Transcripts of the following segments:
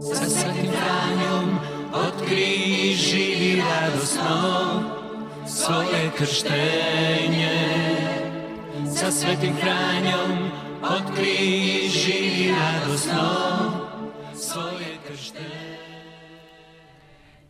Sa svetim Franjom otkri živi radosno svoje krštenje. Sa svetim Franjom otkri živi radosno svoje krštenje.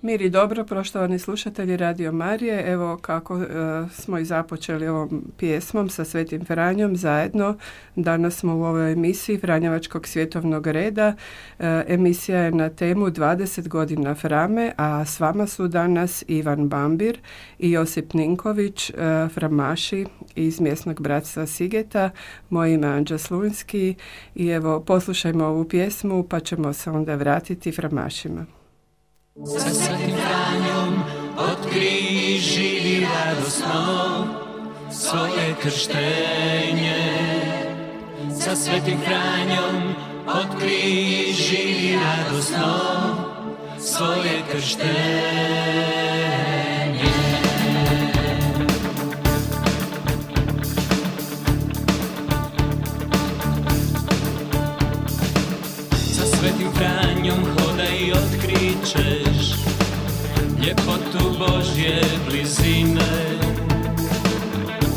Mir i dobro, poštovani slušatelji Radio Marije. Evo kako e, smo i započeli ovom pjesmom sa Svetim Franjom zajedno. Danas smo u ovoj emisiji Franjevačkog svjetovnog reda. E, emisija je na temu 20 godina Frame, a s vama su danas Ivan Bambir i Josip Ninković, e, framaši iz mjesnog bratstva Sigeta. Moje ime Anđa Slunski i evo poslušajmo ovu pjesmu pa ćemo se onda vratiti framašima. Sa svetim Franjom otkri živi radosno svoje krštenje. Sa svetim Franjom otkri živi radosno svoje krštenje. svetim Franjom hodaj i otkrićeš ljepotu Božje blizine.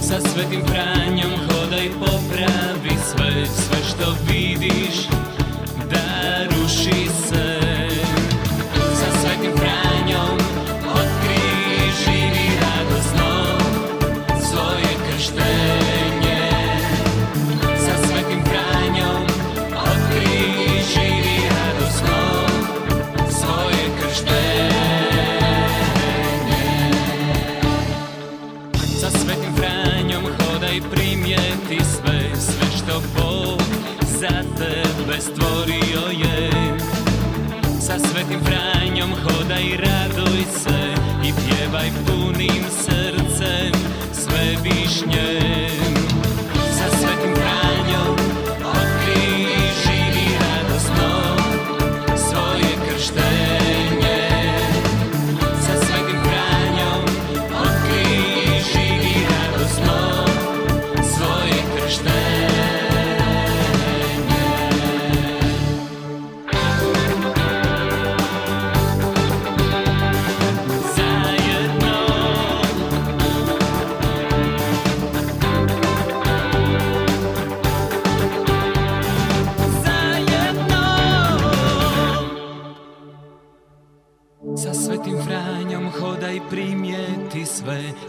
Sa svetim Franjom hodaj popravi sve, sve što vidiš da ruši se. Tebe stvorio je. Sa svetim Franjom hodaj raduj se i pjevaj punim srcem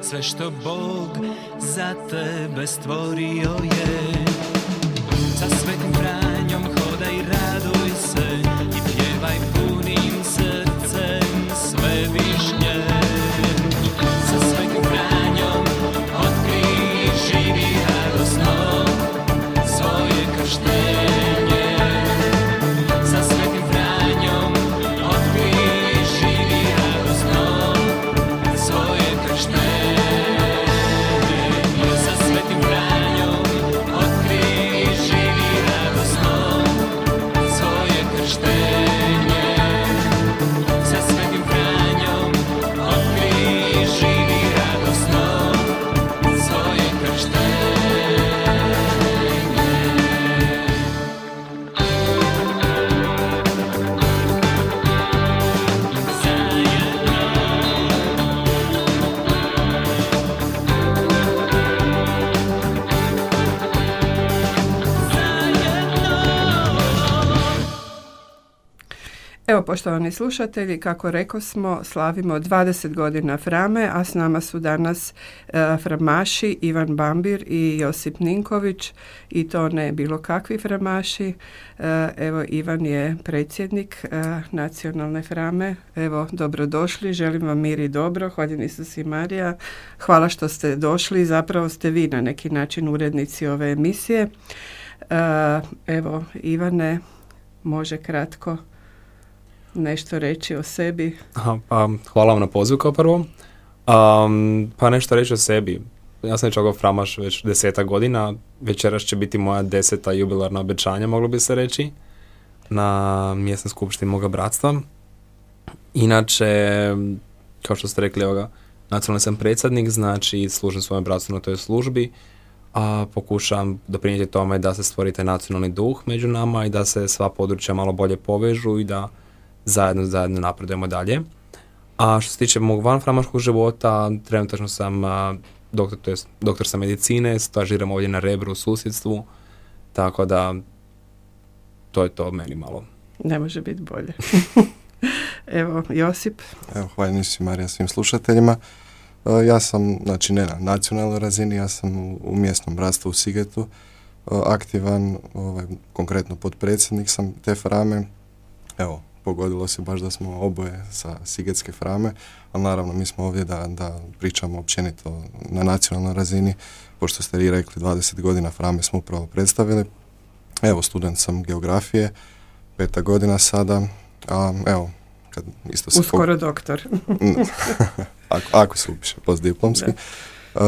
sve, što Bog za tebe stvorio je. Evo, poštovani slušatelji, kako reko smo, slavimo 20 godina Frame, a s nama su danas e, framaši Ivan Bambir i Josip Ninković i to ne bilo kakvi framaši. E, evo, Ivan je predsjednik e, nacionalne Frame. Evo, dobrodošli, želim vam mir i dobro, hvaljen Isus i Marija. Hvala što ste došli, zapravo ste vi na neki način urednici ove emisije. E, evo, Ivane, može kratko nešto reći o sebi. Aha, pa, hvala vam na pozivu kao prvo. Um, pa nešto reći o sebi. Ja sam ovako framaš već deseta godina. Večeras će biti moja deseta jubilarna obećanja, moglo bi se reći, na mjesnoj skupštini moga bratstva. Inače, kao što ste rekli, ovoga, nacionalni sam predsjednik, znači služim svojem bratstvu na toj službi, a pokušam doprinijeti tome da se stvori taj nacionalni duh među nama i da se sva područja malo bolje povežu i da zajedno, zajedno napredujemo dalje. A što se tiče mog vanframaškog života, trenutačno sam doktor, to jest, doktor sam medicine, stažiram ovdje na Rebru u susjedstvu, tako da to je to meni malo. Ne može biti bolje. Evo, Josip. Evo, hvala nisi Marija svim slušateljima. E, ja sam, znači ne na nacionalnoj razini, ja sam u, mjesnom bratstvu u Sigetu e, aktivan, ovaj, konkretno podpredsjednik sam te frame. Evo, pogodilo se baš da smo oboje sa Sigetske frame, ali naravno mi smo ovdje da, da pričamo općenito na nacionalnoj razini, pošto ste i rekli 20 godina frame smo upravo predstavili. Evo, student sam geografije, peta godina sada, a evo, kad isto se... Uskoro doktor. ako, ako se upiše postdiplomski. Uh,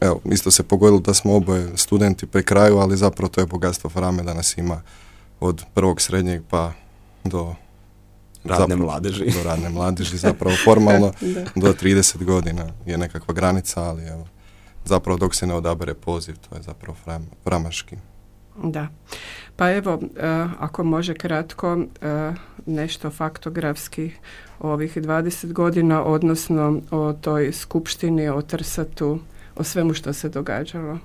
evo, isto se pogodilo da smo oboje studenti pri kraju, ali zapravo to je bogatstvo Frame da nas ima od prvog srednjeg pa do radne zapravo, mladeži. Do radne mladeži, zapravo formalno do 30 godina je nekakva granica, ali evo, zapravo dok se ne odabere poziv, to je zapravo fram, framaški. Da. Pa evo, e, ako može kratko, e, nešto faktografski ovih 20 godina, odnosno o toj skupštini, o Trsatu, o svemu što se događalo.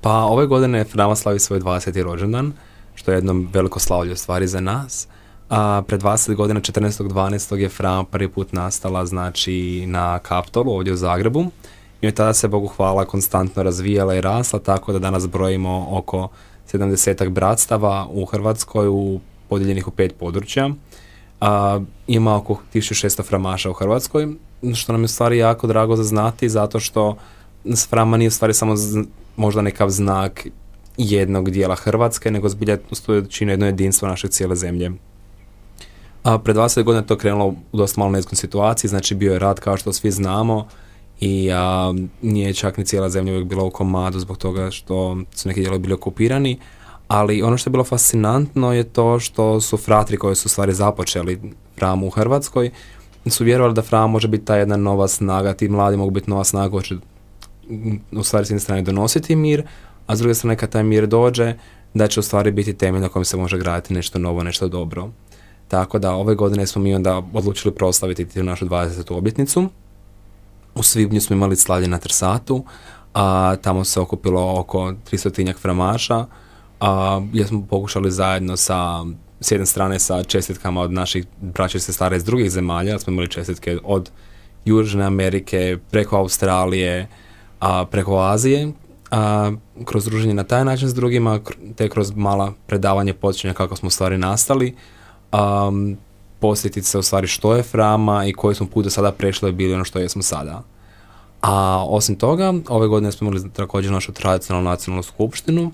Pa ove godine Frama slavi svoj 20. rođendan, što je jedno veliko slavlje stvari za nas. A pred 20 godina, 14.12. je Frama prvi put nastala znači na Kaptolu ovdje u Zagrebu. I tada se Bogu hvala konstantno razvijala i rasla, tako da danas brojimo oko 70 bratstava u Hrvatskoj u podijeljenih u pet područja. A, ima oko 1600 framaša u Hrvatskoj, što nam je u stvari jako drago za znati, zato što frama nije u stvari samo možda nekav znak jednog dijela Hrvatske, nego zbilja čini jedno jedinstvo naše cijele zemlje. A pred 20 godina to krenulo u dosta malo nezgodnoj situaciji, znači bio je rat kao što svi znamo, i a, nije čak ni cijela zemlja uvijek bila u komadu zbog toga što su neki dijelovi bili okupirani, ali ono što je bilo fascinantno je to što su fratri koji su stvari započeli Framu u Hrvatskoj su vjerovali da Frama može biti ta jedna nova snaga, ti mladi mogu biti nova snaga koja će u stvari s jedne strane donositi mir, a s druge strane kad taj mir dođe da će u stvari biti temelj na kojem se može graditi nešto novo, nešto dobro. Tako da ove godine smo mi onda odlučili proslaviti tu našu 20. obljetnicu u svibnju smo imali slavlje na Trsatu, a tamo se okupilo oko 300 framaša, a gdje smo pokušali zajedno sa s jedne strane sa čestitkama od naših braća i sestara iz drugih zemalja, smo imali čestitke od Južne Amerike, preko Australije, a preko Azije, a, kroz druženje na taj način s drugima, te kroz mala predavanje počinja kako smo stvari nastali, a, posjetiti se u stvari što je Frama i koji smo put do sada prešli i bili ono što jesmo sada. A osim toga, ove godine smo imali također našu tradicionalnu nacionalnu skupštinu,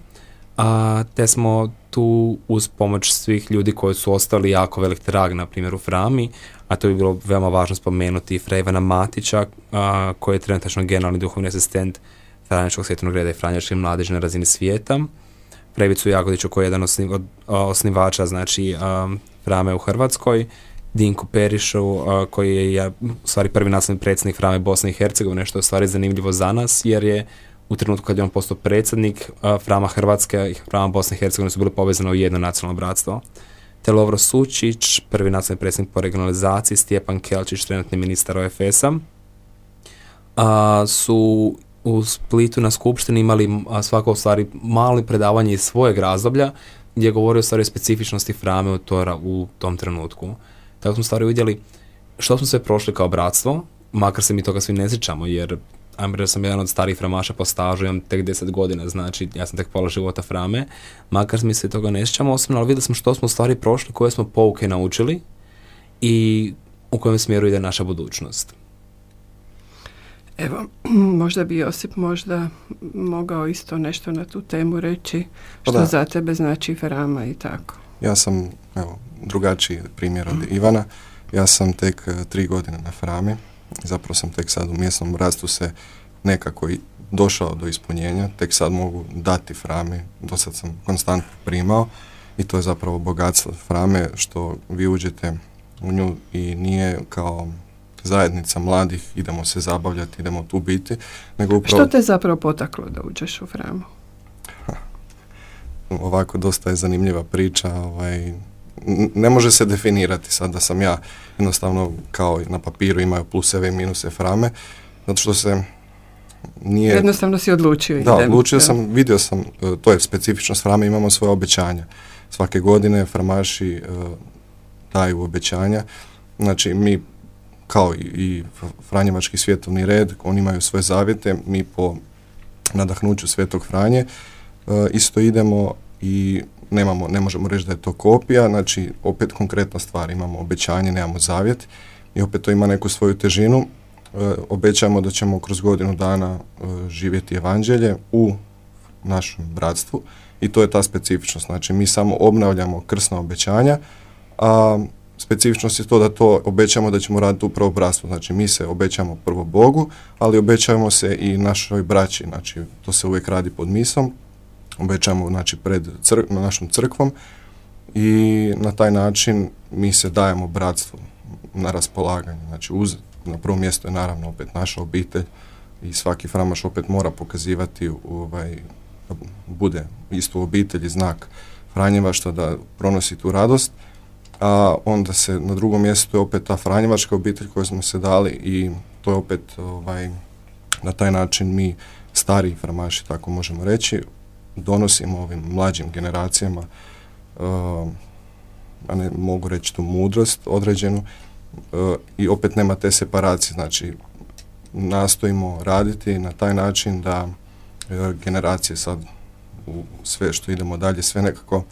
a, te smo tu uz pomoć svih ljudi koji su ostali jako velik trag, na primjer u Frami, a to bi bilo veoma važno spomenuti Frejvana Matića, a, koji je trenutačno generalni duhovni asistent Franjačkog svjetovnog reda i Franjačke mladeže na razini svijeta. Previcu Jagodiću koji je jedan od osnivača znači Frame u Hrvatskoj, Dinku Perišu koji je u stvari prvi nasljedni predsjednik Frame Bosne i Hercegovine što je u stvari zanimljivo za nas jer je u trenutku kad je on postao predsjednik Frama Hrvatske i Frama Bosne i Hercegovine su bili povezane u jedno nacionalno bratstvo. Te Lovro Sučić, prvi nacionalni predsjednik po regionalizaciji, Stjepan Kelčić, trenutni ministar OFS-a, su u Splitu na skupštini imali svako u stvari mali predavanje iz svojeg razdoblja gdje je govorio o stvari specifičnosti Frame od Tora u tom trenutku. Tako smo stvari vidjeli što smo sve prošli kao bratstvo, makar se mi toga svi ne sjećamo, jer ajmo sam jedan od starih framaša po stažu, imam tek 10 godina, znači ja sam tek pola života frame, makar mi se toga ne sjećamo osobno, ali vidjeli smo što smo stvari prošli, koje smo pouke naučili i u kojem smjeru ide naša budućnost. Evo, možda bi Josip možda mogao isto nešto na tu temu reći, pa što za tebe znači Frama i tako. Ja sam, evo, drugačiji primjer od Ivana. Ja sam tek e, tri godine na Frami. Zapravo sam tek sad u mjesnom rastu se nekako i došao do ispunjenja. Tek sad mogu dati Frami. Do sad sam konstantno primao i to je zapravo bogatstvo Frame što vi uđete u nju i nije kao zajednica mladih, idemo se zabavljati, idemo tu biti. Nego upravo... Što te zapravo potaklo da uđeš u Framu? Ovako, dosta je zanimljiva priča. Ovaj, ne može se definirati sad da sam ja jednostavno kao na papiru imaju pluseve i minuse frame, zato što se nije... Jednostavno si odlučio. Da, odlučio sam, vidio sam, e, to je specifičnost frame, imamo svoje obećanja. Svake godine framaši e, daju obećanja, znači mi kao i, i Franjevački svjetovni red, oni imaju svoje zavjete, mi po nadahnuću Svetog Franje isto idemo i nemamo, ne možemo reći da je to kopija, znači opet konkretna stvar, imamo obećanje, nemamo zavjet i opet to ima neku svoju težinu. E, obećamo da ćemo kroz godinu dana e, živjeti evanđelje u našem bratstvu i to je ta specifičnost. Znači mi samo obnavljamo krsna obećanja, a specifičnost je to da to obećamo da ćemo raditi upravo bratstvo. Znači mi se obećamo prvo Bogu, ali obećajemo se i našoj braći. Znači to se uvijek radi pod misom obećamo znači pred cr na našom crkvom i na taj način mi se dajemo bratstvu na raspolaganje. Znači uz, na prvom mjestu je naravno opet naša obitelj i svaki framaš opet mora pokazivati ovaj, bude isto obitelji znak Franjevaštva da pronosi tu radost, a onda se na drugom mjestu je opet ta Franjevačka obitelj koju smo se dali i to je opet ovaj, na taj način mi stari framaši, tako možemo reći, donosimo ovim mlađim generacijama uh, a ne mogu reći tu mudrost određenu uh, i opet nema te separacije znači nastojimo raditi na taj način da uh, generacije sad u sve što idemo dalje sve nekako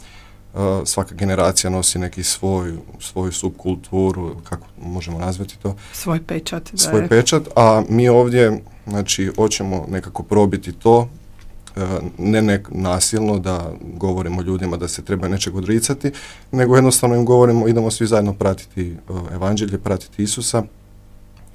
svaka generacija nosi neki svoj, svoju subkulturu, kako možemo nazvati to. Svoj pečat. Da svoj pečat, a mi ovdje, znači, hoćemo nekako probiti to E, ne nek nasilno da govorimo ljudima da se treba nečeg odricati, nego jednostavno im govorimo idemo svi zajedno pratiti e, evanđelje, pratiti Isusa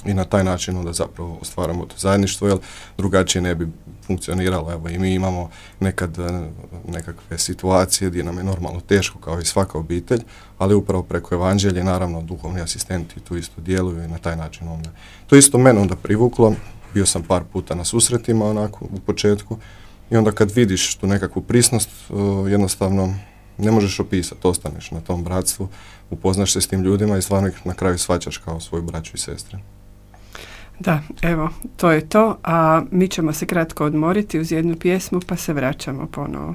i na taj način onda zapravo ostvaramo to zajedništvo, jer drugačije ne bi funkcioniralo. Evo i mi imamo nekad e, nekakve situacije gdje nam je normalno teško kao i svaka obitelj, ali upravo preko evanđelja naravno duhovni asistenti tu isto djeluju i na taj način onda. To isto mene onda privuklo, bio sam par puta na susretima onako u početku, i onda kad vidiš tu nekakvu prisnost, uh, jednostavno ne možeš opisati, ostaneš na tom bratstvu, upoznaš se s tim ljudima i stvarno ih na kraju svaćaš kao svoju braću i sestre. Da, evo, to je to, a mi ćemo se kratko odmoriti uz jednu pjesmu pa se vraćamo ponovo.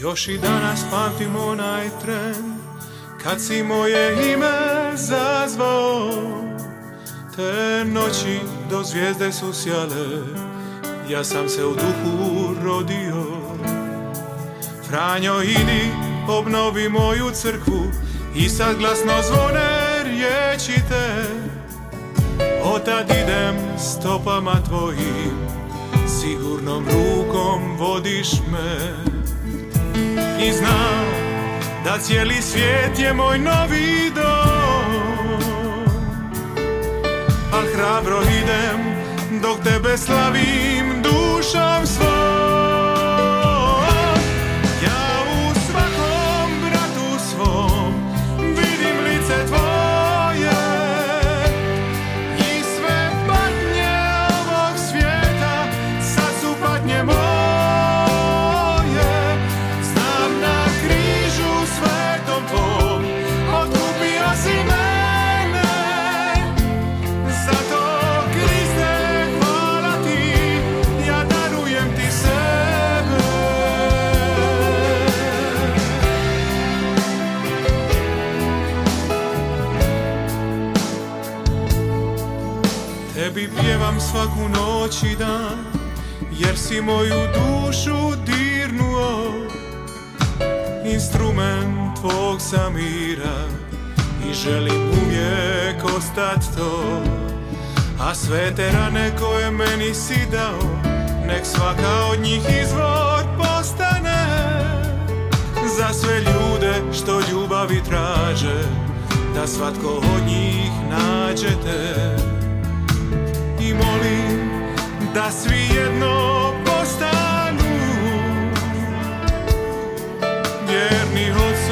Još i danas pamtim onaj tren Kad si moje ime zazvao Te noći do zvijezde su sjale. Ja sam se u duhu rodio. Franjo idi obnovi moju crkvu I sad glasno zvone riječi te. Otad idem stopama tvojim Sigurnom rukom vodiš me. I znam da cijeli svijet je moj novi dom hrabro idem dok tebe slavim dušom svojom si moju dušu dirnuo Instrument tvog samira I želim uvijek ostat to. A sve te rane koje meni si dao Nek svaka od njih izvor postane. Za sve ljude što ljubavi traže Da svatko od njih nađete i molim da svi jedno postanu. Vjerni ocu,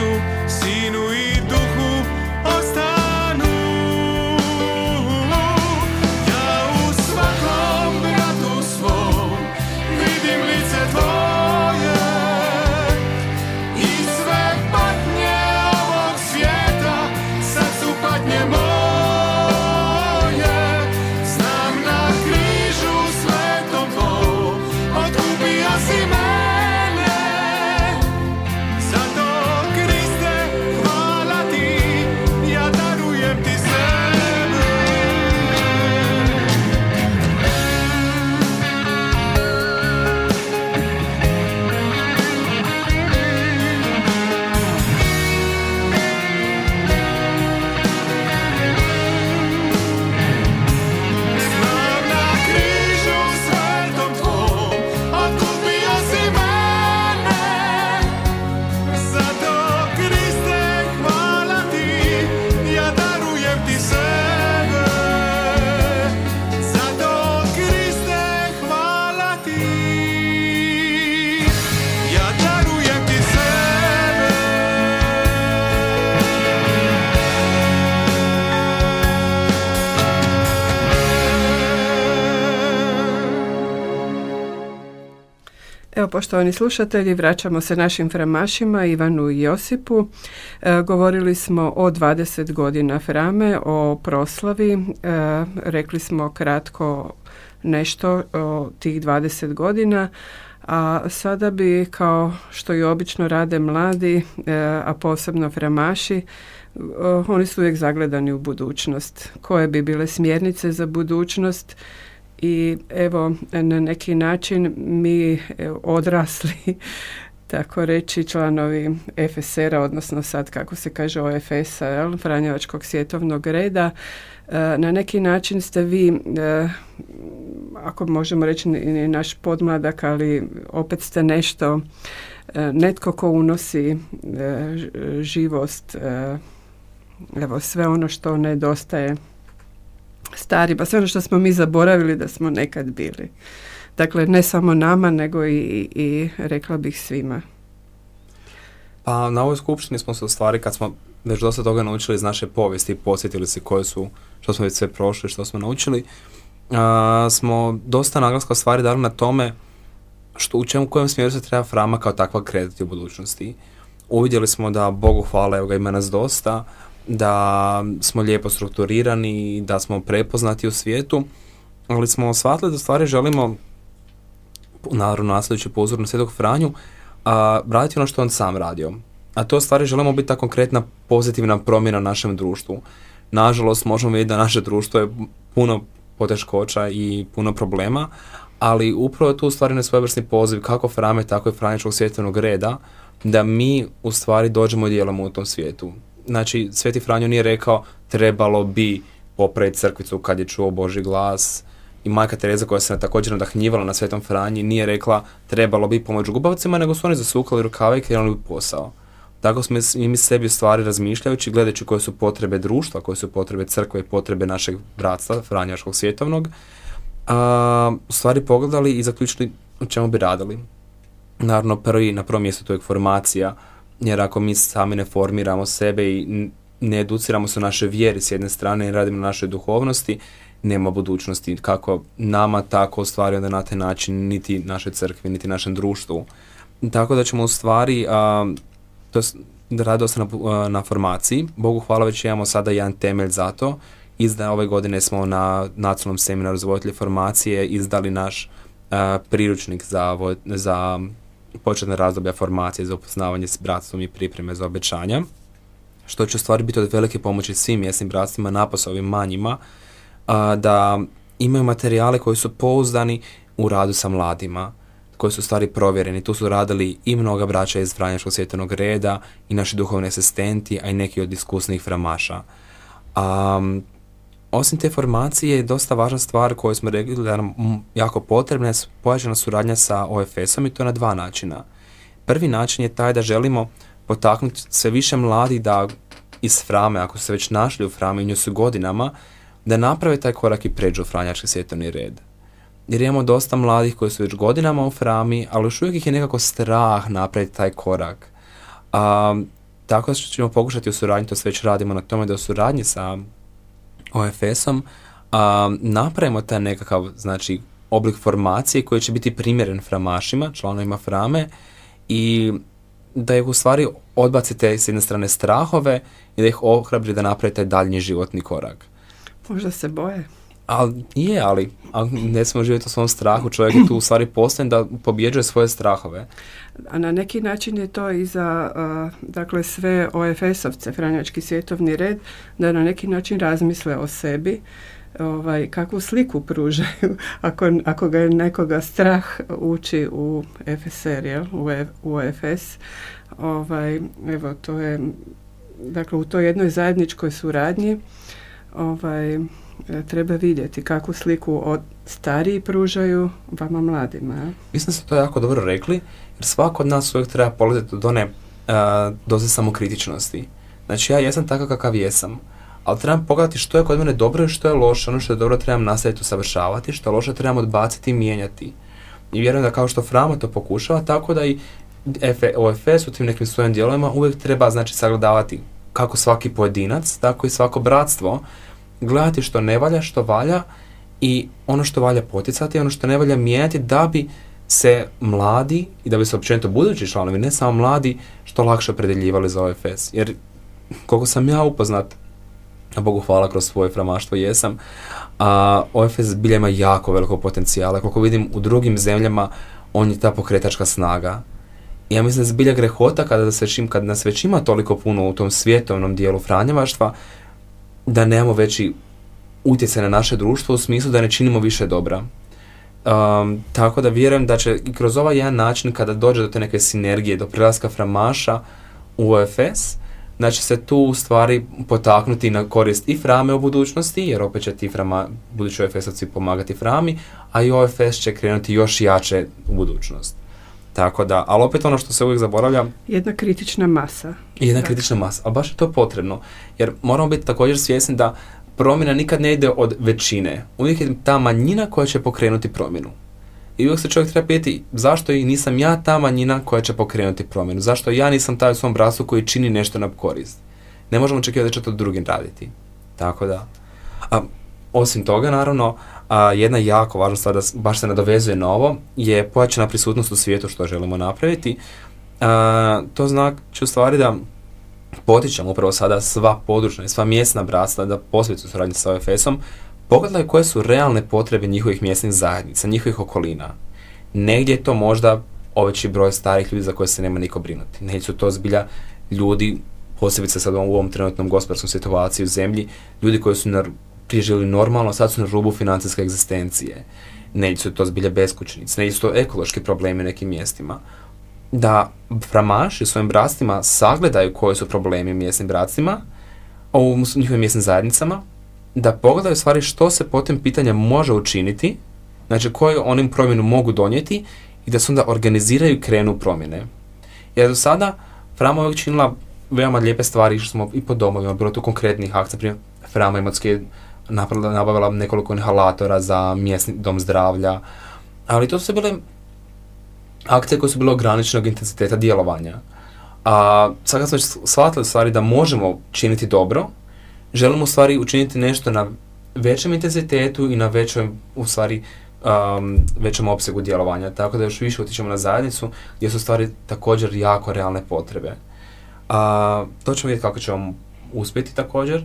poštovani slušatelji, vraćamo se našim framašima, Ivanu i Josipu. E, govorili smo o 20 godina frame, o proslavi. E, rekli smo kratko nešto o tih 20 godina. A sada bi, kao što i obično rade mladi, e, a posebno framaši, oni su uvijek zagledani u budućnost. Koje bi bile smjernice za budućnost i evo na neki način mi odrasli tako reći članovi FSR-a, odnosno sad kako se kaže OFS-a, Franjevačkog svjetovnog reda, e, na neki način ste vi, e, ako možemo reći naš podmladak, ali opet ste nešto, e, netko ko unosi živost, evo sve ono što nedostaje stari, pa sve ono što smo mi zaboravili da smo nekad bili. Dakle, ne samo nama, nego i, i rekla bih svima. Pa na ovoj skupštini smo se u stvari, kad smo već dosta toga naučili iz naše povijesti i posjetili se koje su, što smo već sve prošli, što smo naučili, smo dosta naglaska stvari dali na tome što u čemu, kojem smjeru se treba Frama kao takva kretati u budućnosti. Uvidjeli smo da, Bogu hvala, evo ga ima nas dosta, da smo lijepo strukturirani, da smo prepoznati u svijetu, ali smo shvatili da stvari želimo, naravno nasljedujući po uzoru na Svetog Franju, a, raditi ono što on sam radio. A to stvari želimo biti ta konkretna pozitivna promjena u našem društvu. Nažalost, možemo vidjeti da naše društvo je puno poteškoća i puno problema, ali upravo je tu stvari svojevrsni poziv kako Frame, tako i Franječkog svjetovnog reda, da mi u stvari dođemo i djelamo u tom svijetu znači Sveti Franjo nije rekao trebalo bi popraviti crkvicu kad je čuo Boži glas i majka Tereza koja se također nadahnjivala na Svetom Franji nije rekla trebalo bi pomoći gubavcima, nego su oni zasukali rukave i krenuli posao. Tako smo i mi sebi stvari razmišljajući, gledajući koje su potrebe društva, koje su potrebe crkve i potrebe našeg bratstva, Franjaškog svjetovnog, a, u stvari pogledali i zaključili o čemu bi radili. Naravno, prvi, na prvom mjestu to je formacija, jer ako mi sami ne formiramo sebe i ne educiramo se u naše vjeri s jedne strane i radimo na našoj duhovnosti, nema budućnosti. Kako nama, tako u stvari onda na taj način niti naše crkvi, niti našem društvu. Tako da ćemo u stvari, a, to radio se na, na formaciji, Bogu hvala već imamo sada jedan temelj za to, Izda, ove godine smo na nacionalnom seminaru za formacije izdali naš priručnik za, za početne razdoblja formacije za upoznavanje s bratstvom i pripreme za obećanja, što će u stvari biti od velike pomoći svim mjesnim bratstvima, napose ovim manjima, a, da imaju materijale koji su pouzdani u radu sa mladima, koji su stvari provjereni. Tu su radili i mnoga braća iz Franjačkog svjetovnog reda i naši duhovni asistenti, a i neki od iskusnih framaša. A, osim te formacije, dosta važna stvar koju smo rekli da nam jako potrebna je pojačana suradnja sa OFS-om i to na dva načina. Prvi način je taj da želimo potaknuti sve više mladi da iz Frame, ako su se već našli u Frame i nju su godinama, da naprave taj korak i pređu u Franjački svjetovni red. Jer imamo dosta mladih koji su već godinama u Frami, ali još uvijek ih je nekako strah napraviti taj korak. A, tako ćemo pokušati u suradnji, to sve već radimo na tome da u suradnji sa OFS-om, napravimo taj nekakav, znači, oblik formacije koji će biti primjeren framašima, članovima frame i da ih u stvari odbacite s jedne strane strahove i da ih ohrabri da napravite daljnji životni korak. Možda se boje. Ali je, ali, ali ne smijemo živjeti u svom strahu, čovjek je tu u stvari postojen da pobjeđuje svoje strahove. A na neki način je to i za dakle, sve OFS-ovce, Franjački svjetovni red, da na neki način razmisle o sebi, ovaj, kakvu sliku pružaju ako, ako ga je nekoga strah uči u FSR, jel? U, u OFS. Ovaj, evo, to je, dakle, u toj jednoj zajedničkoj suradnji ovaj, E, treba vidjeti kakvu sliku od stariji pružaju vama mladima. Mislim da ste to jako dobro rekli, jer svako od nas uvijek treba polaziti od one uh, doze samokritičnosti. Znači ja jesam takav kakav jesam, ali trebam pogledati što je kod mene dobro i što je loše. Ono što je dobro trebam nastaviti usavršavati, što je loše trebam odbaciti i mijenjati. I vjerujem da kao što Frama to pokušava, tako da i OFS u tim nekim svojim dijelovima uvijek treba znači sagledavati kako svaki pojedinac, tako i svako bratstvo gledati što ne valja, što valja i ono što valja poticati, ono što ne valja mijenjati da bi se mladi i da bi se općenito budući članovi, ne samo mladi, što lakše opredeljivali za OFS. Jer koliko sam ja upoznat, a Bogu hvala kroz svoje framaštvo jesam, a OFS zbilja ima jako veliko potencijala. Koliko vidim u drugim zemljama, on je ta pokretačka snaga. Ja mislim da zbilja grehota kada, se već, kad nas već ima toliko puno u tom svjetovnom dijelu franjevaštva, da nemamo veći utjecaj na naše društvo u smislu da ne činimo više dobra. Um, tako da vjerujem da će kroz ovaj jedan način kada dođe do te neke sinergije, do prelaska framaša u OFS, da će se tu stvari potaknuti na korist i Frame u budućnosti, jer opet će ti frama, budući OFS-ovci pomagati Frami, a i OFS će krenuti još jače u budućnost. Tako da, ali opet ono što se uvijek zaboravlja... Jedna kritična masa. Jedna kritična masa, a baš je to potrebno. Jer moramo biti također svjesni da promjena nikad ne ide od većine. Uvijek je ta manjina koja će pokrenuti promjenu. I uvijek se čovjek treba pitati zašto i nisam ja ta manjina koja će pokrenuti promjenu. Zašto ja nisam taj u svom brasu koji čini nešto na korist. Ne možemo očekivati da će to drugim raditi. Tako da. A, osim toga, naravno, a, jedna jako važna stvar da baš se nadovezuje na ovo je pojačana prisutnost u svijetu što želimo napraviti. A, to znači u stvari da potičemo upravo sada sva područna i sva mjesna bratstva da posvetu suradnje sa OFS-om, pogledaju koje su realne potrebe njihovih mjesnih zajednica, njihovih okolina. Negdje je to možda oveći broj starih ljudi za koje se nema niko brinuti. Negdje su to zbilja ljudi, posebice sad u ovom trenutnom gospodarskom situaciji u zemlji, ljudi koji su na, prije živjeli normalno, sad su na rubu financijske egzistencije. Negdje su to zbilja beskućnici, negdje su to ekološki problemi u nekim mjestima da framaši svojim bratstvima sagledaju koji su problemi mjesnim bratstvima, u njihovim mjesnim zajednicama, da pogledaju stvari što se po tim pitanja može učiniti, znači koju onim promjenu mogu donijeti i da se onda organiziraju krenu promjene. Jer do sada Frama je činila veoma lijepe stvari, što smo i po domovima, bilo tu konkretnih akcija, primjer Frama Imotski nabavila nekoliko inhalatora za mjesni dom zdravlja, ali to su bile akcije koje su bile ograničenog intenziteta djelovanja. A sad kad smo shvatili stvari da možemo činiti dobro, želimo u stvari učiniti nešto na većem intenzitetu i na većoj, u stvari, um, većem opsegu djelovanja. Tako da još više utječemo na zajednicu gdje su stvari također jako realne potrebe. A, to ćemo vidjeti kako ćemo uspjeti također,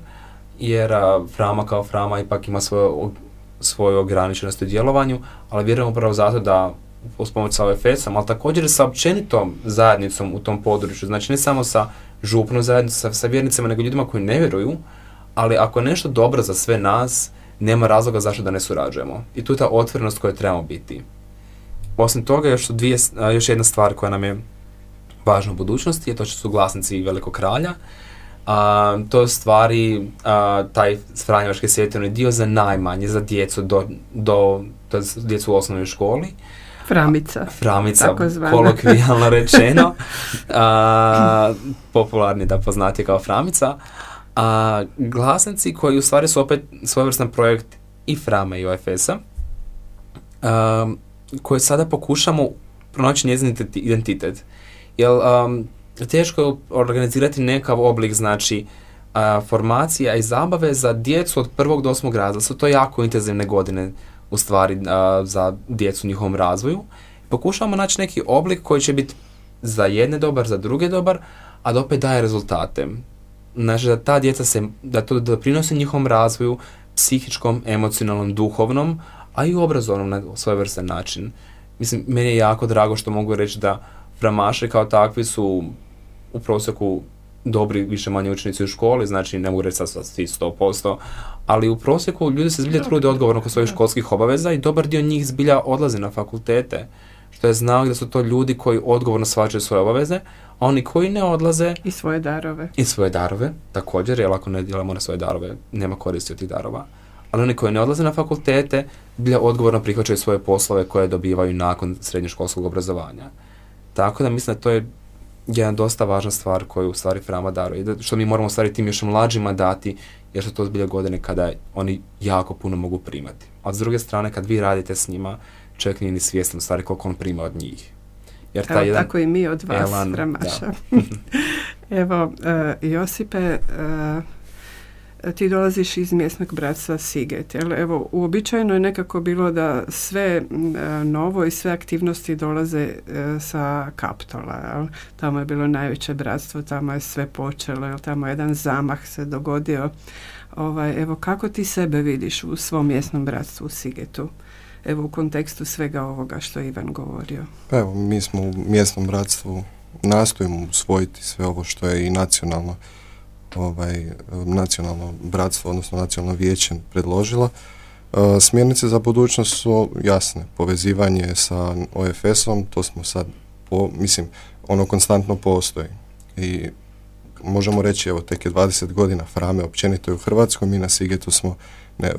jer Frama kao Frama ipak ima svoju, svoju ograničenost u djelovanju, ali vjerujemo upravo zato da uz pomoć sa OFS-om, ali također sa općenitom zajednicom u tom području. Znači ne samo sa župnom zajednicom, sa, sa vjernicama, nego ljudima koji ne vjeruju, ali ako je nešto dobro za sve nas, nema razloga zašto da ne surađujemo. I tu je ta otvorenost koja trebamo biti. Osim toga, još, dvije, još jedna stvar koja nam je važna u budućnosti, je to što su glasnici velikog kralja. A, to je stvari a, taj Franjevački svjetovni dio za najmanje, za djecu do, do, do djecu u osnovnoj školi. Framica. Framica, kolokvijalno rečeno. A, popularni da poznati kao Framica. A glasnici koji u stvari su opet svojevrstan projekt i Frame i OFS-a, koji sada pokušamo pronaći njezin identitet. Jer um, teško je organizirati nekav oblik, znači, formacija i zabave za djecu od prvog do osmog razreda. Su to jako intenzivne godine u stvari za djecu u njihovom razvoju. Pokušavamo naći neki oblik koji će biti za jedne dobar, za druge dobar, a da opet daje rezultate. Znači da ta djeca se, da to doprinosi njihovom razvoju, psihičkom, emocionalnom, duhovnom, a i obrazovnom na svojevrstan način. Mislim, meni je jako drago što mogu reći da framaše kao takvi su u prosjeku dobri više manje učenici u školi, znači ne mogu reći sad svi 100%, ali u prosjeku ljudi se zbilja trude odgovorno kod svojih školskih obaveza i dobar dio njih zbilja odlazi na fakultete, što je znao da su to ljudi koji odgovorno svačaju svoje obaveze, a oni koji ne odlaze... I svoje darove. I svoje darove, također, jer ako ne djelamo na svoje darove, nema koristi od tih darova. Ali oni koji ne odlaze na fakultete, zbilja odgovorno prihvaćaju svoje poslove koje dobivaju nakon srednjoškolskog obrazovanja. Tako da mislim da to je jedna dosta važna stvar koju u stvari Frama daruje. Što mi moramo stvari tim još mlađima dati, jer su to zbilja godine kada oni jako puno mogu primati. A s druge strane, kad vi radite s njima, čovjek nije ni svjestan u stvari koliko on prima od njih. Jer taj Evo, tako i mi od vas, Framaša. Evo, uh, Josipe, uh, ti dolaziš iz mjesnog bratstva Siget. Jel? Evo, uobičajeno je nekako bilo da sve novo i sve aktivnosti dolaze sa Kaptola. Jel? Tamo je bilo najveće bratstvo, tamo je sve počelo, jel? tamo jedan zamah se dogodio. Ovaj, evo, kako ti sebe vidiš u svom mjesnom bratstvu u Sigetu? Evo, u kontekstu svega ovoga što je Ivan govorio. Pa evo, mi smo u mjesnom bratstvu nastojimo usvojiti sve ovo što je i nacionalno ovaj, nacionalno bratstvo, odnosno nacionalno vijeće predložilo. E, smjernice za budućnost su jasne. Povezivanje sa OFS-om, to smo sad, po, mislim, ono konstantno postoji. I možemo reći, evo, tek je 20 godina Frame općenito u Hrvatskoj, mi na Sigetu smo ne,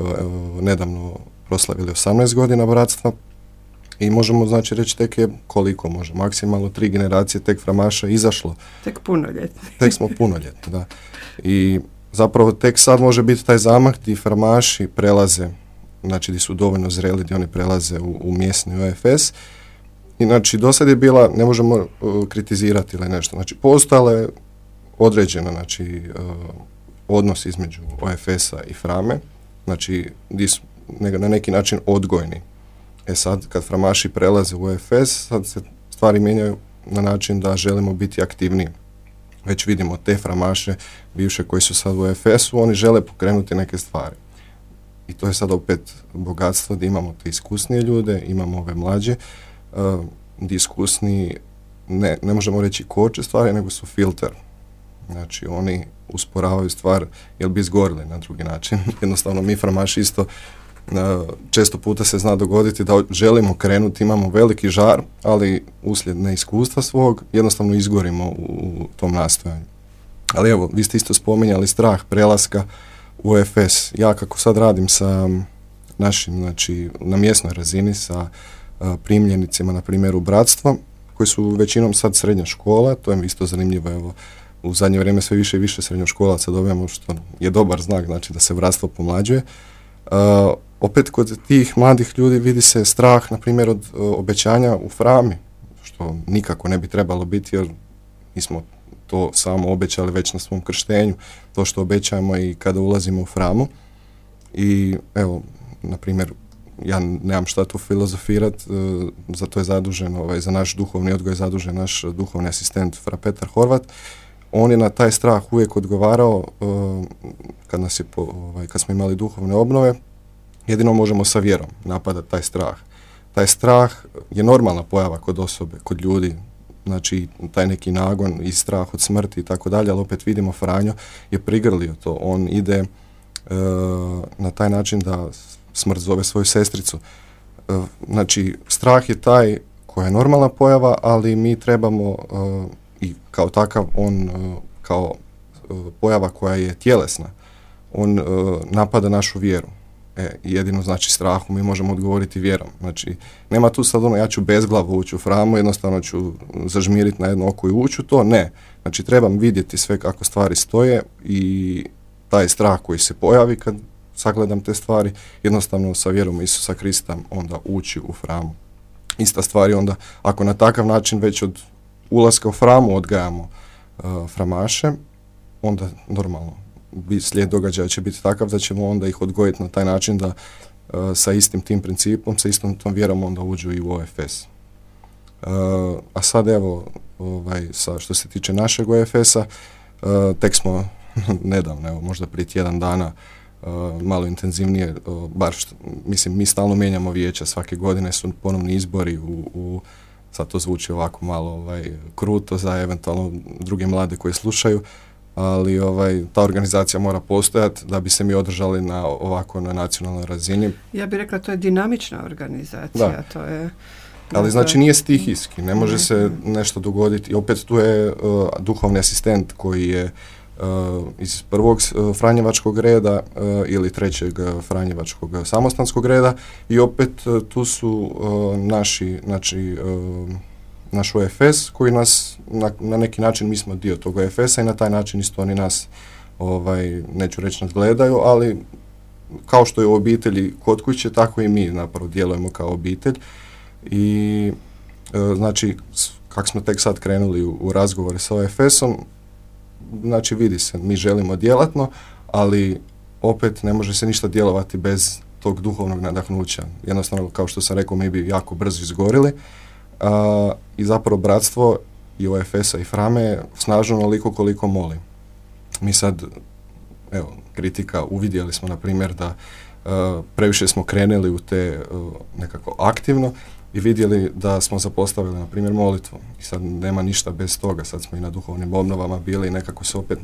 nedavno proslavili 18 godina bratstva i možemo znači reći tek je koliko može, maksimalno tri generacije tek framaša izašlo. Tek punoljetni. tek smo punoljetni, da. I zapravo tek sad može biti taj zamah gdje framaši prelaze, znači gdje su dovoljno zreli gdje oni prelaze u, u mjesni OFS. I znači do sad je bila, ne možemo uh, kritizirati ili nešto, znači postojala je određena znači uh, odnos između OFS-a i Frame, znači gdje su na neki način odgojni. E sad, kad framaši prelaze u OFS, sad se stvari mijenjaju na način da želimo biti aktivniji. Već vidimo te framaše bivše koji su sad u OFS-u, oni žele pokrenuti neke stvari. I to je sad opet bogatstvo da imamo te iskusnije ljude, imamo ove mlađe, uh, iskusni ne, ne možemo reći koče stvari, nego su filter. Znači oni usporavaju stvar, jer bi izgorili na drugi način. Jednostavno mi framaši isto često puta se zna dogoditi da želimo krenuti, imamo veliki žar, ali uslijed neiskustva svog jednostavno izgorimo u, tom nastojanju. Ali evo, vi ste isto spominjali strah prelaska u OFS. Ja kako sad radim sa našim, znači na mjesnoj razini sa primljenicima, na primjeru bratstva, koji su većinom sad srednja škola, to je isto zanimljivo, evo, u zadnje vrijeme sve više i više srednjoškolaca dobijamo, što je dobar znak, znači da se bratstvo pomlađuje opet kod tih mladih ljudi vidi se strah, na primjer, od uh, obećanja u frami, što nikako ne bi trebalo biti, jer mi smo to samo obećali već na svom krštenju, to što obećajemo i kada ulazimo u framu. I evo, na primjer, ja nemam šta tu filozofirat, uh, za to je zadužen, ovaj, za naš duhovni odgoj je zadužen naš duhovni asistent Fra Petar Horvat. On je na taj strah uvijek odgovarao uh, kad, nas je ovaj, kad smo imali duhovne obnove, jedino možemo sa vjerom napadati taj strah. Taj strah je normalna pojava kod osobe, kod ljudi, znači taj neki nagon i strah od smrti i tako dalje, ali opet vidimo Franjo je prigrlio to, on ide e, na taj način da smrt zove svoju sestricu. E, znači strah je taj koja je normalna pojava, ali mi trebamo e, i kao takav on kao pojava koja je tjelesna, on napada našu vjeru E, jedino znači strahu mi možemo odgovoriti vjerom. Znači, nema tu sad ono, ja ću bezglavo ući u framu, jednostavno ću zažmiriti na jedno oko i ući u to, ne. Znači, trebam vidjeti sve kako stvari stoje i taj strah koji se pojavi kad sagledam te stvari, jednostavno sa vjerom Isusa Krista onda ući u framu. Ista stvar je onda, ako na takav način već od ulaska u framu odgajamo uh, framaše, onda normalno slijed događaja će biti takav da ćemo onda ih odgojiti na taj način da uh, sa istim tim principom, sa istom tom vjerom onda uđu i u OFS. Uh, a sad evo, ovaj, sa, što se tiče našeg OFS-a, uh, tek smo nedavno, evo, možda prije tjedan dana, malo intenzivnije, bar što, mislim, mi stalno mijenjamo vijeća, svake godine su ponovni izbori u, u sad to zvuči ovako malo ovaj, kruto za eventualno druge mlade koji slušaju, ali ovaj, ta organizacija mora postojati da bi se mi održali na ovako na nacionalnoj razini. Ja bih rekla to je dinamična organizacija, da. to je... Ali znači nije stihijski, ne može se nešto dogoditi. I opet tu je uh, duhovni asistent koji je uh, iz prvog uh, Franjevačkog reda ili trećeg Franjevačkog samostanskog reda i opet tu su naši, znači naš OFS koji nas na, neki način mi smo dio tog OFS-a i na taj način isto oni nas ovaj, neću reći nas gledaju, ali kao što je u obitelji kod kuće, tako i mi napravo djelujemo kao obitelj. I znači kako smo tek sad krenuli u, u razgovore sa OFS-om, znači vidi se, mi želimo djelatno, ali opet ne može se ništa djelovati bez tog duhovnog nadahnuća. Jednostavno, kao što sam rekao, mi bi jako brzo izgorili a, i zapravo bratstvo i OFS-a i Frame snažno onoliko koliko moli. Mi sad, evo, kritika, uvidjeli smo na primjer da previše smo krenuli u te nekako aktivno i vidjeli da smo zapostavili, na primjer, molitvu. I sad nema ništa bez toga, sad smo i na duhovnim obnovama bili i nekako se opet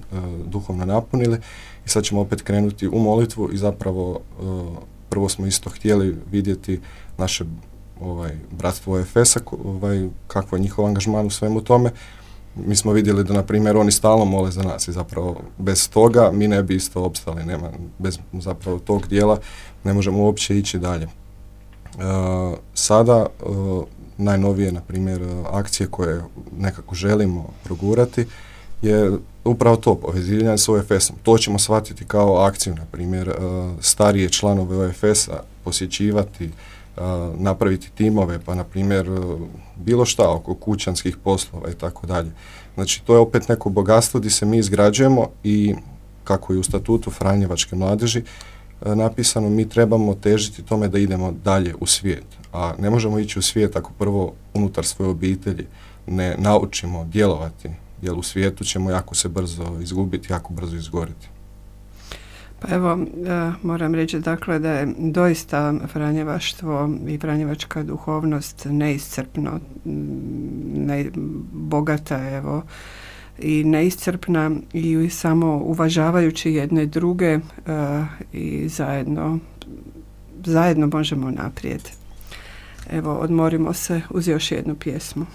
duhovno napunili i sad ćemo opet krenuti u molitvu i zapravo prvo smo isto htjeli vidjeti naše ovaj, bratstvo OFS-a, ovaj, kako je njihov angažman u svemu tome. Mi smo vidjeli da, na primjer, oni stalno mole za nas i zapravo bez toga mi ne bi isto opstali, nema, bez zapravo tog dijela ne možemo uopće ići dalje. E, sada, e, najnovije, na primjer, akcije koje nekako želimo progurati, je upravo to, povezivanje s OFS-om. To ćemo shvatiti kao akciju, na primjer, e, starije članove OFS-a posjećivati, napraviti timove, pa na primjer bilo šta oko kućanskih poslova i tako dalje. Znači to je opet neko bogatstvo gdje se mi izgrađujemo i kako je u statutu Franjevačke mladeži napisano mi trebamo težiti tome da idemo dalje u svijet. A ne možemo ići u svijet ako prvo unutar svoje obitelji ne naučimo djelovati, jer u svijetu ćemo jako se brzo izgubiti, jako brzo izgoriti. Pa evo, e, moram reći dakle da je doista Franjevaštvo i Franjevačka duhovnost neiscrpno, ne, bogata evo i neiscrpna i samo uvažavajući jedne druge e, i zajedno zajedno možemo naprijed. Evo, odmorimo se uz još jednu pjesmu.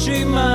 she might.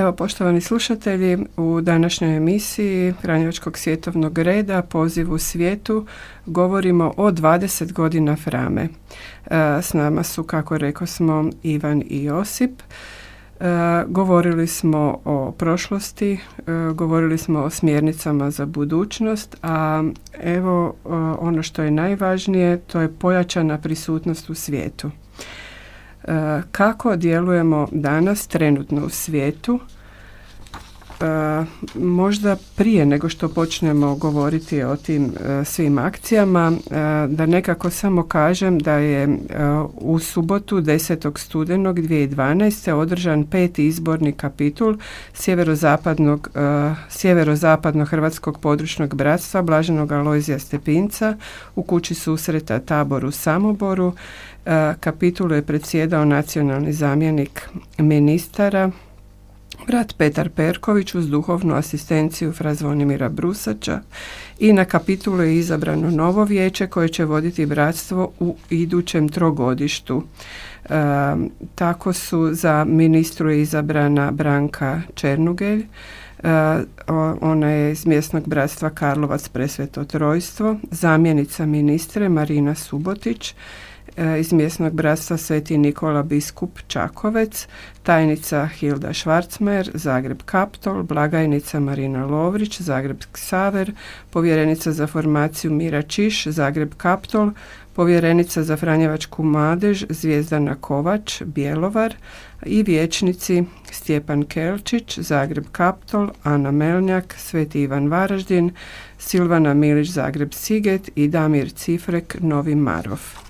Evo, poštovani slušatelji, u današnjoj emisiji Franjevačkog svjetovnog reda Poziv u svijetu govorimo o 20 godina Frame. E, s nama su, kako rekao smo, Ivan i Josip. E, govorili smo o prošlosti, e, govorili smo o smjernicama za budućnost, a evo ono što je najvažnije, to je pojačana prisutnost u svijetu. Kako djelujemo danas trenutno u svijetu? E, možda prije nego što počnemo govoriti o tim e, svim akcijama, e, da nekako samo kažem da je u subotu 10. studenog 2012. održan peti izborni kapitul sjeverozapadnog, sjeverozapadno hrvatskog područnog bratstva Blaženog Alojzija Stepinca u kući susreta Taboru Samoboru. Kapitulu je predsjedao nacionalni zamjenik ministara brat Petar Perković uz duhovnu asistenciju Frazvonimira Brusača i na kapitulu je izabrano novo vijeće koje će voditi bratstvo u idućem trogodištu. E, tako su za ministru je izabrana Branka Černugelj, e, ona je iz mjesnog bratstva Karlovac Presveto Trojstvo, zamjenica ministre Marina Subotić, E, iz mjesnog bratstva Sveti Nikola Biskup Čakovec, tajnica Hilda Švarcmer, Zagreb Kaptol, blagajnica Marina Lovrić, Zagreb Ksaver, povjerenica za formaciju Mira Čiš, Zagreb Kaptol, povjerenica za Franjevačku mladež Zvijezdana Kovač, Bjelovar i vječnici Stjepan Kelčić, Zagreb Kaptol, Ana Melnjak, Sveti Ivan Varaždin, Silvana Milić, Zagreb Siget i Damir Cifrek, Novi Marov.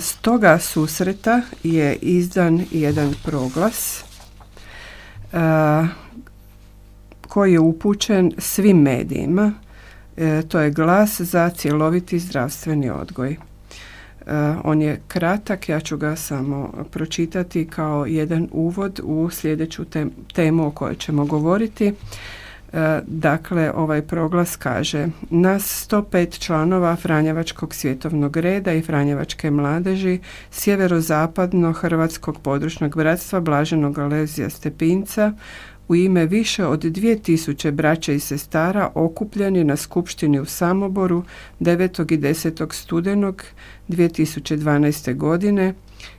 S toga susreta je izdan jedan proglas e, koji je upućen svim medijima. E, to je glas za cjeloviti zdravstveni odgoj. E, on je kratak, ja ću ga samo pročitati kao jedan uvod u sljedeću temu o kojoj ćemo govoriti. E, dakle, ovaj proglas kaže nas 105 članova Franjevačkog svjetovnog reda i Franjevačke mladeži sjeverozapadno Hrvatskog područnog bratstva Blaženog Alezija Stepinca u ime više od 2000 braća i sestara okupljeni na skupštini u Samoboru 9. i 10. studenog 2012. godine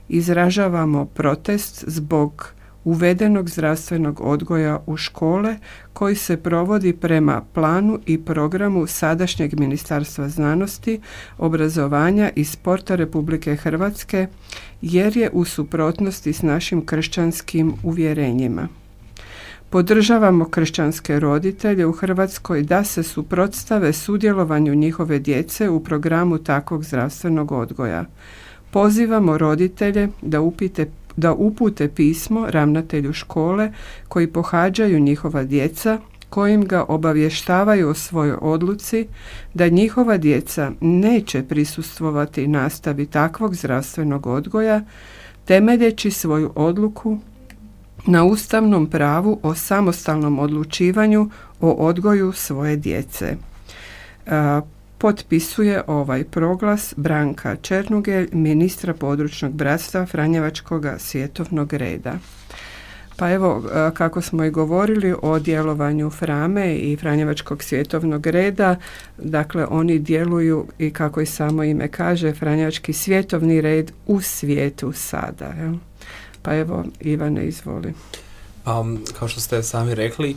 izražavamo protest zbog uvedenog zdravstvenog odgoja u škole koji se provodi prema planu i programu sadašnjeg Ministarstva znanosti, obrazovanja i sporta Republike Hrvatske jer je u suprotnosti s našim kršćanskim uvjerenjima. Podržavamo kršćanske roditelje u Hrvatskoj da se suprotstave sudjelovanju njihove djece u programu takvog zdravstvenog odgoja. Pozivamo roditelje da upite da upute pismo ravnatelju škole koji pohađaju njihova djeca kojim ga obavještavaju o svojoj odluci da njihova djeca neće prisustvovati nastavi takvog zdravstvenog odgoja temeljeći svoju odluku na ustavnom pravu o samostalnom odlučivanju o odgoju svoje djece potpisuje ovaj proglas Branka Černugelj, ministra područnog bratstva Franjevačkog svjetovnog reda. Pa evo, e, kako smo i govorili o djelovanju Frame i Franjevačkog svjetovnog reda, dakle oni djeluju i kako i samo ime kaže, Franjevački svjetovni red u svijetu sada. Pa evo, Ivane, izvoli. Um, kao što ste sami rekli,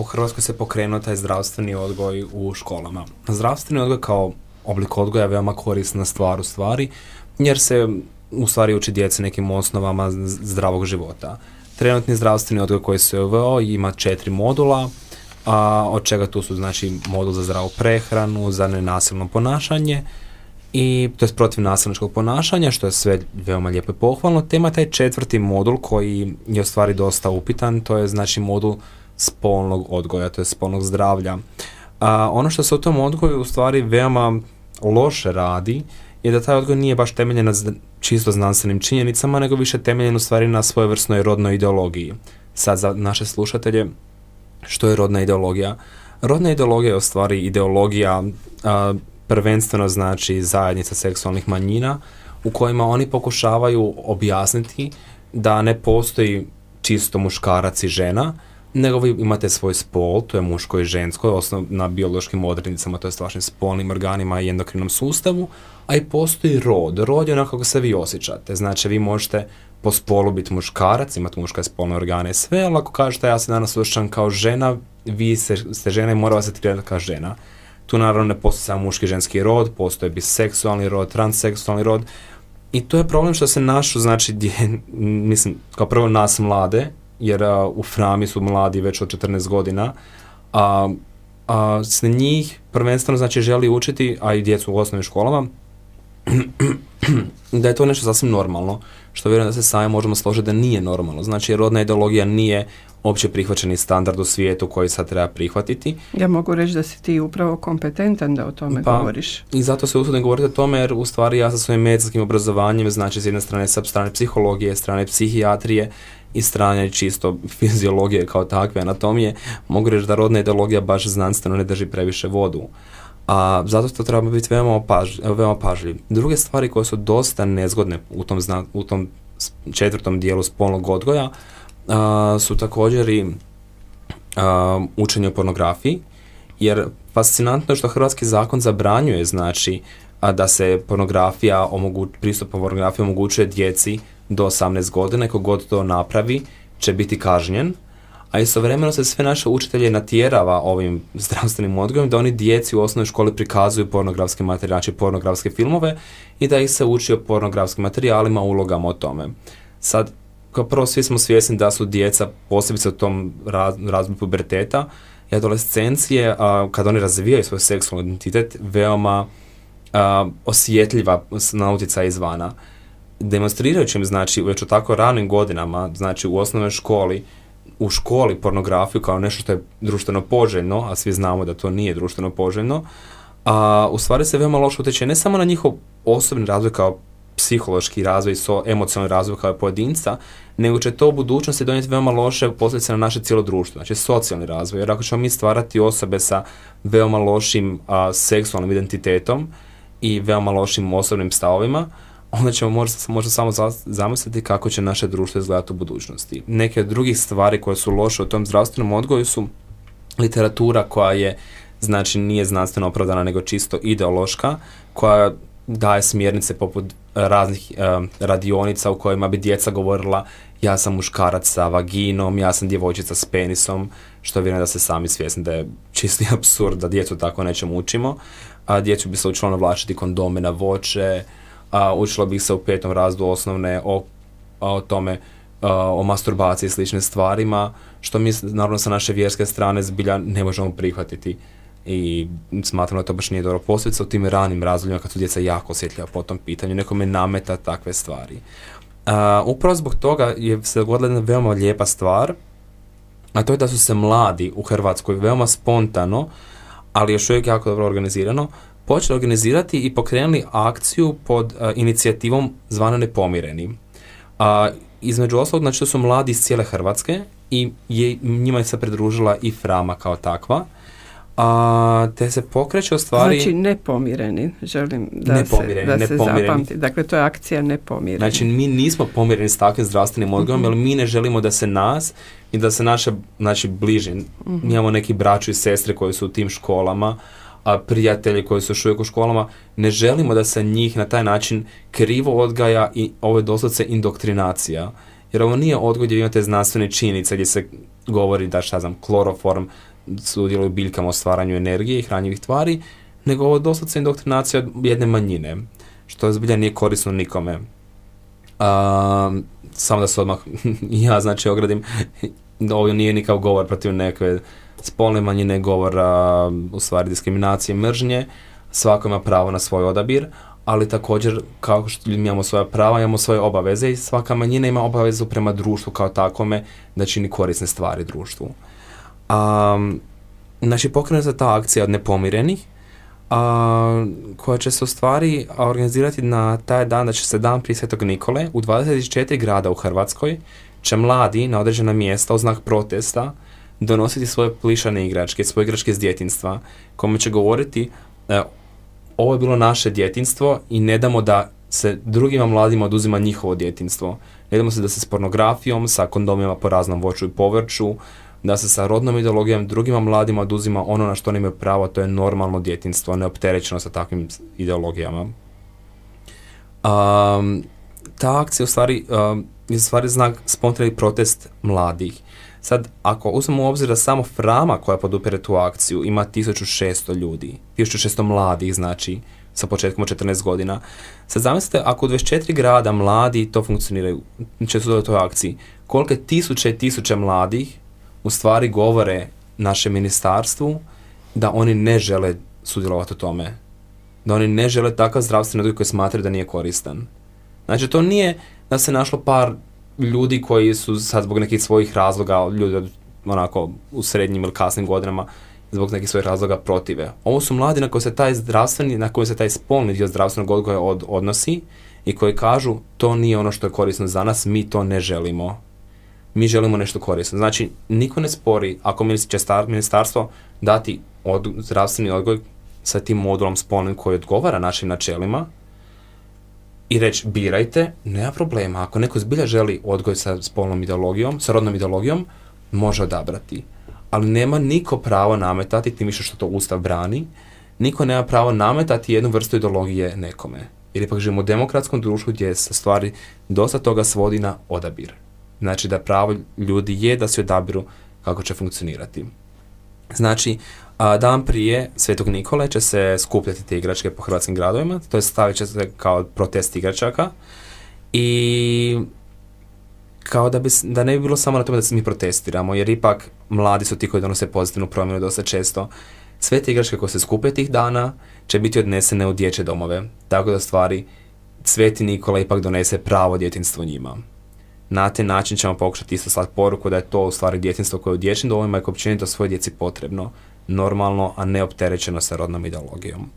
u Hrvatskoj se pokrenuo taj zdravstveni odgoj u školama. Zdravstveni odgoj kao oblik odgoja je veoma korisna stvar u stvari, jer se u stvari uči djece nekim osnovama zdravog života. Trenutni zdravstveni odgoj koji se uveo ima četiri modula, a, od čega tu su znači modul za zdravu prehranu, za nenasilno ponašanje, i to je protiv nasilničkog ponašanja, što je sve veoma lijepo i pohvalno. Tema taj četvrti modul koji je u stvari dosta upitan, to je znači modul spolnog odgoja, to je spolnog zdravlja. A, ono što se u tom odgoju u stvari veoma loše radi je da taj odgoj nije baš temeljen na čisto znanstvenim činjenicama, nego više temeljen u stvari na svojevrsnoj rodnoj ideologiji. Sad za naše slušatelje, što je rodna ideologija? Rodna ideologija je u stvari ideologija prvenstveno znači zajednica seksualnih manjina u kojima oni pokušavaju objasniti da ne postoji čisto muškarac i žena, nego vi imate svoj spol, to je muško i žensko, osnovno na biološkim odrednicama, to je vašim spolnim organima i endokrinom sustavu, a i postoji rod. Rod je onako kako se vi osjećate. Znači, vi možete po spolu biti muškarac, imati muška spolne organe i sve, ali ako kažete ja se danas osjećam kao žena, vi ste, ste žena i mora vas se tretirati kao žena. Tu naravno ne postoji samo muški ženski rod, postoje biseksualni rod, transseksualni rod. I to je problem što se našu, znači, mislim, kao prvo nas mlade, jer u Frami su mladi već od 14 godina, a, a s njih prvenstveno znači želi učiti, a i djecu u osnovnim školama, da je to nešto sasvim normalno, što vjerujem da se sami možemo složiti da nije normalno. Znači, rodna ideologija nije opće prihvaćeni standard u svijetu koji sad treba prihvatiti. Ja mogu reći da si ti upravo kompetentan da o tome pa, govoriš. I zato se usudim govoriti o tome jer u stvari ja sa svojim medicinskim obrazovanjem, znači s jedne strane sa strane psihologije, strane psihijatrije i strane čisto fiziologije kao takve anatomije, mogu reći da rodna ideologija baš znanstveno ne drži previše vodu. A zato to treba biti veoma, veoma pažljiv. Druge stvari koje su dosta nezgodne u tom, zna, u tom četvrtom dijelu spolnog odgoja su također i učenje o pornografiji, jer fascinantno je što hrvatski zakon zabranjuje znači a da se pornografija omogu, pristup pornografiji omogućuje djeci do 18 godina i god to napravi će biti kažnjen, a istovremeno se sve naše učitelje natjerava ovim zdravstvenim odgojem da oni djeci u osnovnoj školi prikazuju pornografske materijale, znači pornografske filmove i da ih se uči o pornografskim materijalima, ulogama o tome. Sad, kao prvo svi smo svjesni da su djeca, posebice u tom raz, puberteta i adolescencije, a, kad oni razvijaju svoj seksualni identitet, veoma a, osjetljiva na utjecaj izvana. Demonstrirajući im, znači, već u tako ranim godinama, znači u osnovnoj školi, u školi pornografiju kao nešto što je društveno poželjno, a svi znamo da to nije društveno poželjno, a u stvari se veoma loše utječe ne samo na njihov osobni razvoj kao psihološki razvoj so, emocionalni razvoj kao pojedinca, nego će to u budućnosti donijeti veoma loše posljedice na naše cijelo društvo, znači socijalni razvoj. Jer ako ćemo mi stvarati osobe sa veoma lošim a, seksualnim identitetom i veoma lošim osobnim stavovima, onda ćemo možda, možda samo zamisliti kako će naše društvo izgledati u budućnosti. Neke od drugih stvari koje su loše u tom zdravstvenom odgoju su literatura koja je znači nije znanstveno opravdana nego čisto ideološka koja daje smjernice poput raznih radionica u kojima bi djeca govorila ja sam muškarac sa vaginom, ja sam djevojčica s penisom, što vjerujem da se sami svjesni da je čisti absurd da djecu tako nečem učimo. A djecu bi se učilo navlačiti kondome na voće, a, učilo bih se u petom razdu osnovne o, o tome o masturbaciji i sličnim stvarima, što mi naravno sa naše vjerske strane zbilja ne možemo prihvatiti i smatram da to baš nije dobro posljedica u tim ranim razdobljima kad su djeca jako osjetljiva po tom pitanju, nekome nameta takve stvari. Uh, upravo zbog toga je se dogodila jedna veoma lijepa stvar, a to je da su se mladi u Hrvatskoj veoma spontano, ali još uvijek jako dobro organizirano, počeli organizirati i pokrenuli akciju pod inicijativom zvana Nepomireni. A, između ostalog, znači to su mladi iz cijele Hrvatske i je, njima je se pridružila i Frama kao takva. A, te se pokreće u stvari... Znači nepomireni, želim da se, da se zapamti. Dakle, to je akcija nepomireni. Znači, mi nismo pomireni s takvim zdravstvenim odgojem, jer mi ne želimo da se nas i da se naše, znači, bliži. Mi imamo neki braću i sestre koji su u tim školama, a prijatelji koji su još uvijek u školama, ne želimo da se njih na taj način krivo odgaja i ovo je doslovce indoktrinacija. Jer ovo nije odgoj gdje imate znanstvene činjenice gdje se govori da šta znam, kloroform sudjeluje u biljkama o stvaranju energije i hranjivih tvari, nego ovo je doslovce indoktrinacija jedne manjine, što zbilja nije korisno nikome. A, samo da se odmah ja znači ogradim, ovo nije nikav govor protiv neke spolne manjine, govora, u stvari diskriminacije, mržnje, svako ima pravo na svoj odabir, ali također kao što imamo svoja prava, imamo svoje obaveze i svaka manjina ima obavezu prema društvu kao takome da čini korisne stvari društvu. Um, znači pokrenuta ta akcija od nepomirenih, a, koja će se u stvari organizirati na taj dan, da će se dan prije Svetog Nikole u 24 grada u Hrvatskoj će mladi na određena mjesta u znak protesta donositi svoje plišane igračke, svoje igračke iz djetinstva, kome će govoriti e, ovo je bilo naše djetinstvo i ne damo da se drugima mladima oduzima njihovo djetinstvo. Ne se da se s pornografijom, sa kondomima po raznom voću i povrću, da se sa rodnom ideologijom drugima mladima oduzima ono na što imaju pravo, to je normalno djetinstvo, neopterećeno sa takvim ideologijama. Um, ta akcija u stvari, um, je u stvari znak spontani protest mladih. Sad, ako uzmemo u obzir da samo Frama koja podupere tu akciju ima 1600 ljudi, 1600 mladih znači, sa početkom od 14 godina. Sad zamislite, ako u 24 grada mladi to funkcioniraju, će su u toj akciji, kolike tisuće i tisuće mladih u stvari govore našem ministarstvu da oni ne žele sudjelovati u tome. Da oni ne žele takav zdravstveni odgoj koji smatraju da nije koristan. Znači, to nije da se našlo par ljudi koji su sad zbog nekih svojih razloga, ljudi onako u srednjim ili kasnim godinama, zbog nekih svojih razloga protive. Ovo su mladi na koje se taj zdravstveni, na koje se taj spolni dio zdravstvenog odgoja od, odnosi i koji kažu to nije ono što je korisno za nas, mi to ne želimo. Mi želimo nešto korisno. Znači, niko ne spori ako će ministarstvo dati od, zdravstveni odgoj sa tim modulom spolnim koji odgovara našim načelima i reći birajte, nema problema. Ako neko zbilja želi odgoj sa spolnom ideologijom, sa rodnom ideologijom, može odabrati ali nema niko pravo nametati, tim više što to Ustav brani, niko nema pravo nametati jednu vrstu ideologije nekome. Jer ipak živimo u demokratskom društvu gdje se stvari dosta toga svodi na odabir. Znači da pravo ljudi je da se odabiru kako će funkcionirati. Znači, a, dan prije Svetog Nikole će se skupljati te igračke po hrvatskim gradovima, to je stavit će se kao protest igračaka i kao da, bi, da ne bi bilo samo na tome da se mi protestiramo, jer ipak mladi su ti koji donose pozitivnu promjenu dosta često. Sve te igračke koje se skupe tih dana će biti odnesene u dječje domove, tako da stvari Sveti Nikola ipak donese pravo djetinstvo njima. Na taj način ćemo pokušati isto slati poruku da je to u stvari djetinstvo koje je u dječjim domovima i koje općenito svoj djeci potrebno, normalno, a ne opterećeno sa rodnom ideologijom.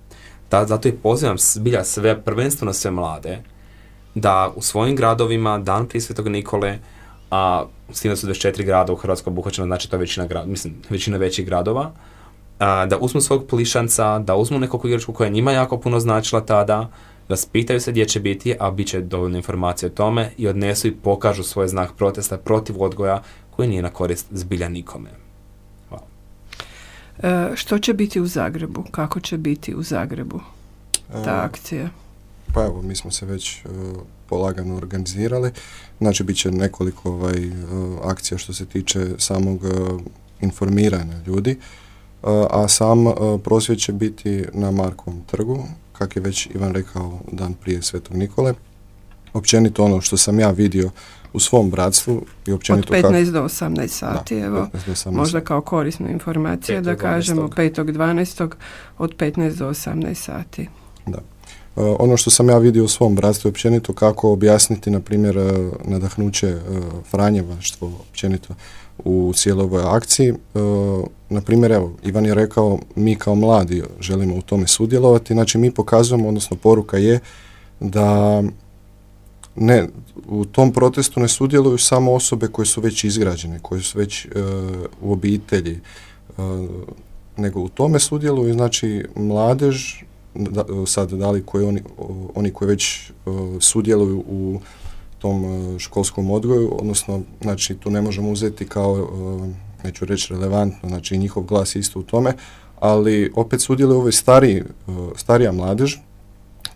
Da, zato i pozivam zbilja sve, prvenstveno sve mlade, da u svojim gradovima dan prije Svetog Nikole, a s tim da su 24 grada u Hrvatskoj obuhvaćeno, znači to je većina, grad, mislim, većina većih gradova, a, da uzmu svog plišanca, da uzmu nekog igračku koja njima jako puno značila tada, da spitaju se gdje će biti, a bit će dovoljno informacije o tome i odnesu i pokažu svoj znak protesta protiv odgoja koji nije na korist zbilja nikome. Hvala. E, što će biti u Zagrebu? Kako će biti u Zagrebu ta e, akcija? Pa evo, mi smo se već uh, polagano organizirali. Znači, bit će nekoliko ovaj, uh, akcija što se tiče samog uh, informiranja ljudi, a sam prosvjed će biti na Markovom trgu, kak je već Ivan rekao dan prije Svetog Nikole. Općenito ono što sam ja vidio u svom bratstvu i općenito Od 15 do 18 sati, evo, možda kao korisna informacija da kažemo 5.12. od 15 do 18 sati. Da. Ono što sam ja vidio u svom bratstvu općenito kako objasniti na primjer eh, nadahnuće eh, Franjevaštvo općenito u cijeloj ovoj akciji. Na primjer, evo, Ivan je rekao, mi kao mladi želimo u tome sudjelovati, znači mi pokazujemo, odnosno poruka je da ne, u tom protestu ne sudjeluju samo osobe koje su već izgrađene, koje su već u obitelji, nego u tome sudjeluju znači mladež, da, sad da li koji oni, oni koji već sudjeluju u tom školskom odgoju, odnosno znači tu ne možemo uzeti kao, neću reći relevantno, znači njihov glas isto u tome, ali opet sudjeluju ove stariji, starija mladež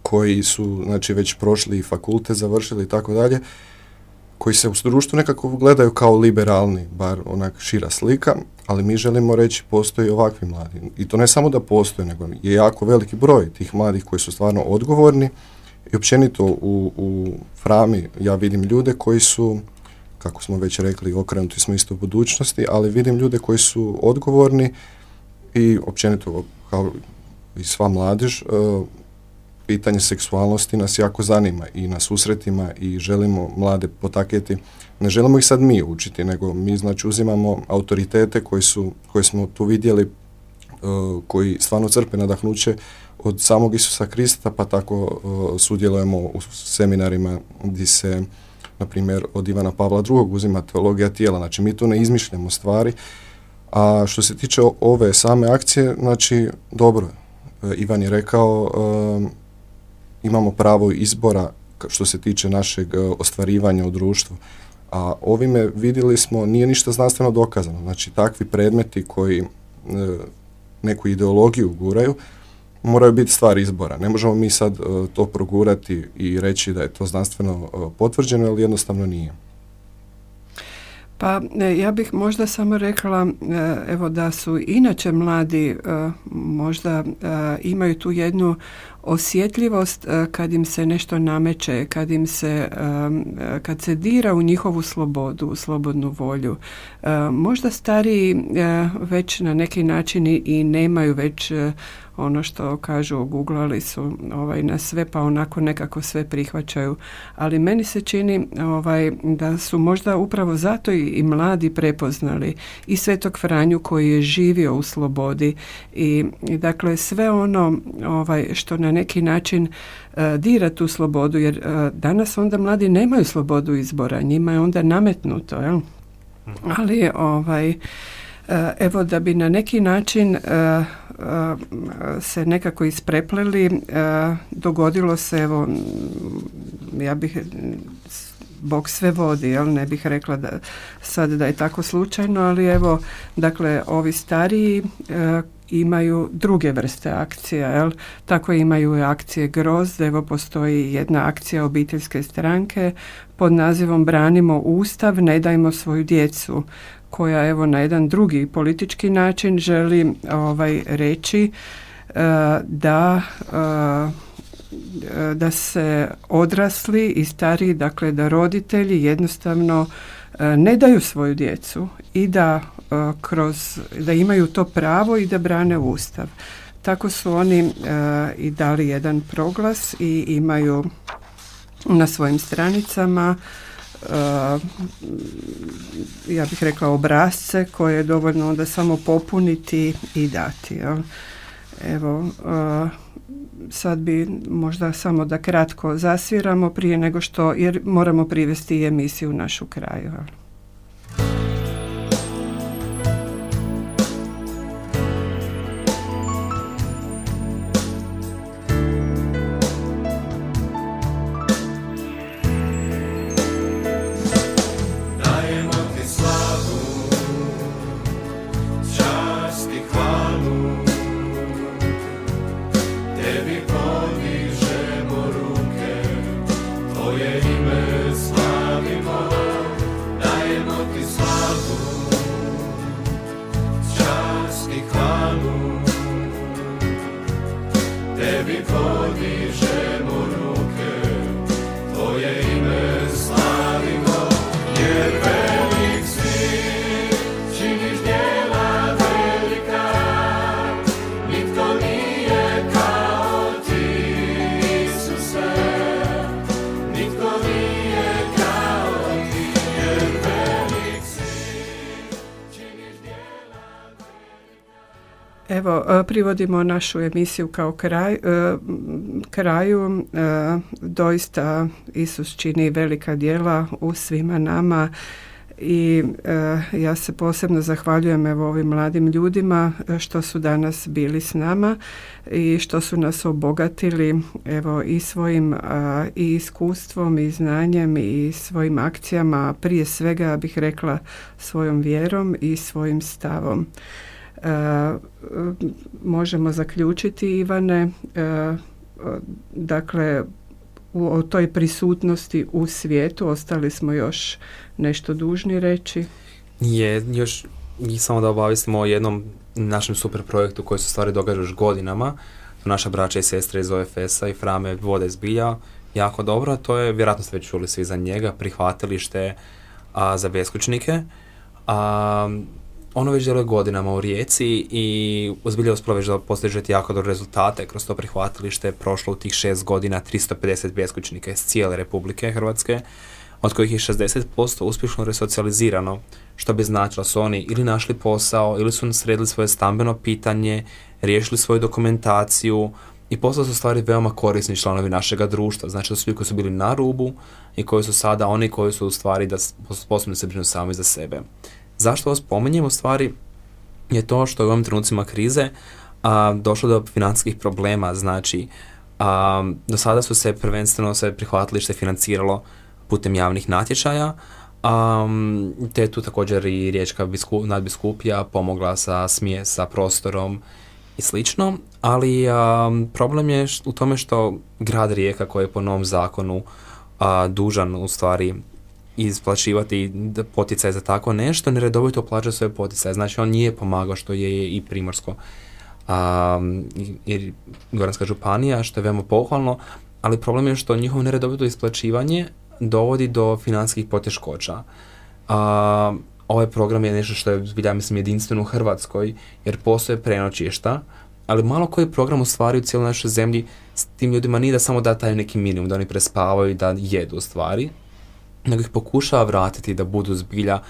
koji su znači već prošli fakulte, završili i tako dalje, koji se u društvu nekako gledaju kao liberalni, bar onak šira slika, ali mi želimo reći postoji ovakvi mladi. I to ne samo da postoje, nego je jako veliki broj tih mladih koji su stvarno odgovorni i općenito u, u Frami ja vidim ljude koji su, kako smo već rekli, okrenuti smo isto u budućnosti, ali vidim ljude koji su odgovorni i općenito kao i sva mladež, uh, pitanje seksualnosti nas jako zanima i na susretima i želimo mlade potaketi. Ne želimo ih sad mi učiti, nego mi znači uzimamo autoritete koji su, koje smo tu vidjeli, uh, koji stvarno crpe nadahnuće od samog Isusa Krista, pa tako uh, sudjelujemo u seminarima gdje se, na primjer, od Ivana Pavla II. uzima teologija tijela. Znači, mi tu ne izmišljamo stvari. A što se tiče ove same akcije, znači, dobro, uh, Ivan je rekao, imamo pravo izbora što se tiče našeg e, ostvarivanja u društvu. A ovime vidjeli smo, nije ništa znanstveno dokazano. Znači, takvi predmeti koji neku ideologiju guraju, moraju biti stvar izbora. Ne možemo mi sad to progurati i reći da je to znanstveno potvrđeno, ali jednostavno nije. Pa e, ja bih možda samo rekla evo da su inače mladi možda imaju tu jednu osjetljivost kad im se nešto nameće, kad im se kad se dira u njihovu slobodu, slobodnu volju. Možda stariji već na neki način i nemaju već ono što kažu, googlali su ovaj, na sve pa onako nekako sve prihvaćaju. Ali meni se čini ovaj, da su možda upravo zato i, i mladi prepoznali i Svetog Franju koji je živio u slobodi i, dakle sve ono ovaj, što na neki način uh, dira tu slobodu jer uh, danas onda mladi nemaju slobodu izbora, njima je onda nametnuto, jel? Mhm. Ali ovaj E, evo da bi na neki način e, e, se nekako isprepleli, dogodilo se evo ja bih Bog sve vodi, jel? ne bih rekla da sad da je tako slučajno, ali evo, dakle, ovi stariji imaju druge vrste akcija, jel? Tako imaju akcije Grozd, evo postoji jedna akcija obiteljske stranke pod nazivom Branimo Ustav, ne dajmo svoju djecu koja evo na jedan drugi politički način želi ovaj reći e, da e, da se odrasli i stariji, dakle da roditelji jednostavno e, ne daju svoju djecu i da kroz da imaju to pravo i da brane ustav. Tako su oni i dali jedan proglas i imaju na svojim stranicama uh, ja bih rekla obrazce koje je dovoljno onda samo popuniti i dati. Jel? Evo, sad bi možda samo da kratko zasviramo prije nego što, jer moramo privesti emisiju u našu kraju. Evo, e, privodimo našu emisiju kao kraj, e, kraju. E, doista Isus čini velika djela u svima nama i ja se posebno zahvaljujem evo ovim mladim ljudima što su danas bili s nama i što su nas obogatili evo i svojim i iskustvom i znanjem i svojim akcijama prije svega bih rekla svojom vjerom i svojim stavom. E, možemo zaključiti Ivane e, dakle u toj prisutnosti u svijetu ostali smo još nešto dužni reći je još samo da obavistimo o jednom našem super projektu koji se stvari događa još godinama naša braća i sestre iz OFS-a i Frame vode zbilja jako dobro, to je, vjerojatno ste već čuli svi za njega, prihvatilište a, za beskućnike. A, ono već djeluje godinama u Rijeci i ozbilje uspjelo već da postižete jako dobre rezultate kroz to prihvatilište. Prošlo u tih šest godina 350 beskućnika iz cijele Republike Hrvatske, od kojih je 60% uspješno resocijalizirano, što bi značilo su oni ili našli posao, ili su sredili svoje stambeno pitanje, riješili svoju dokumentaciju i postali su stvari veoma korisni članovi našega društva. Znači da su ljudi koji su bili na rubu i koji su sada oni koji su u stvari da sposobni se brinu sami za sebe. Zašto ovo spominjem? U stvari je to što je u ovim trenucima krize a, došlo do financijskih problema, znači A, do sada su se prvenstveno sve prihvatilište financiralo putem javnih natječaja, Um, te je tu također i riječka bisku, nadbiskupija pomogla sa smije, sa prostorom i slično, ali problem je u tome što grad Rijeka koji je po novom zakonu dužan u stvari isplaćivati poticaj za tako nešto, neredovito plaća svoje poticaje. Znači on nije pomagao što je i Primorsko um, i Goranska županija, što je veoma pohvalno, ali problem je što njihovo neredovito isplaćivanje dovodi do financijskih poteškoća. A, ovaj program je nešto što je, ja mislim, jedinstveno u Hrvatskoj, jer postoje prenoćišta, ali malo koji program u stvari u cijeloj našoj zemlji s tim ljudima nije da samo da taj neki minimum, da oni prespavaju da jedu u stvari, nego ih pokušava vratiti da budu zbilja,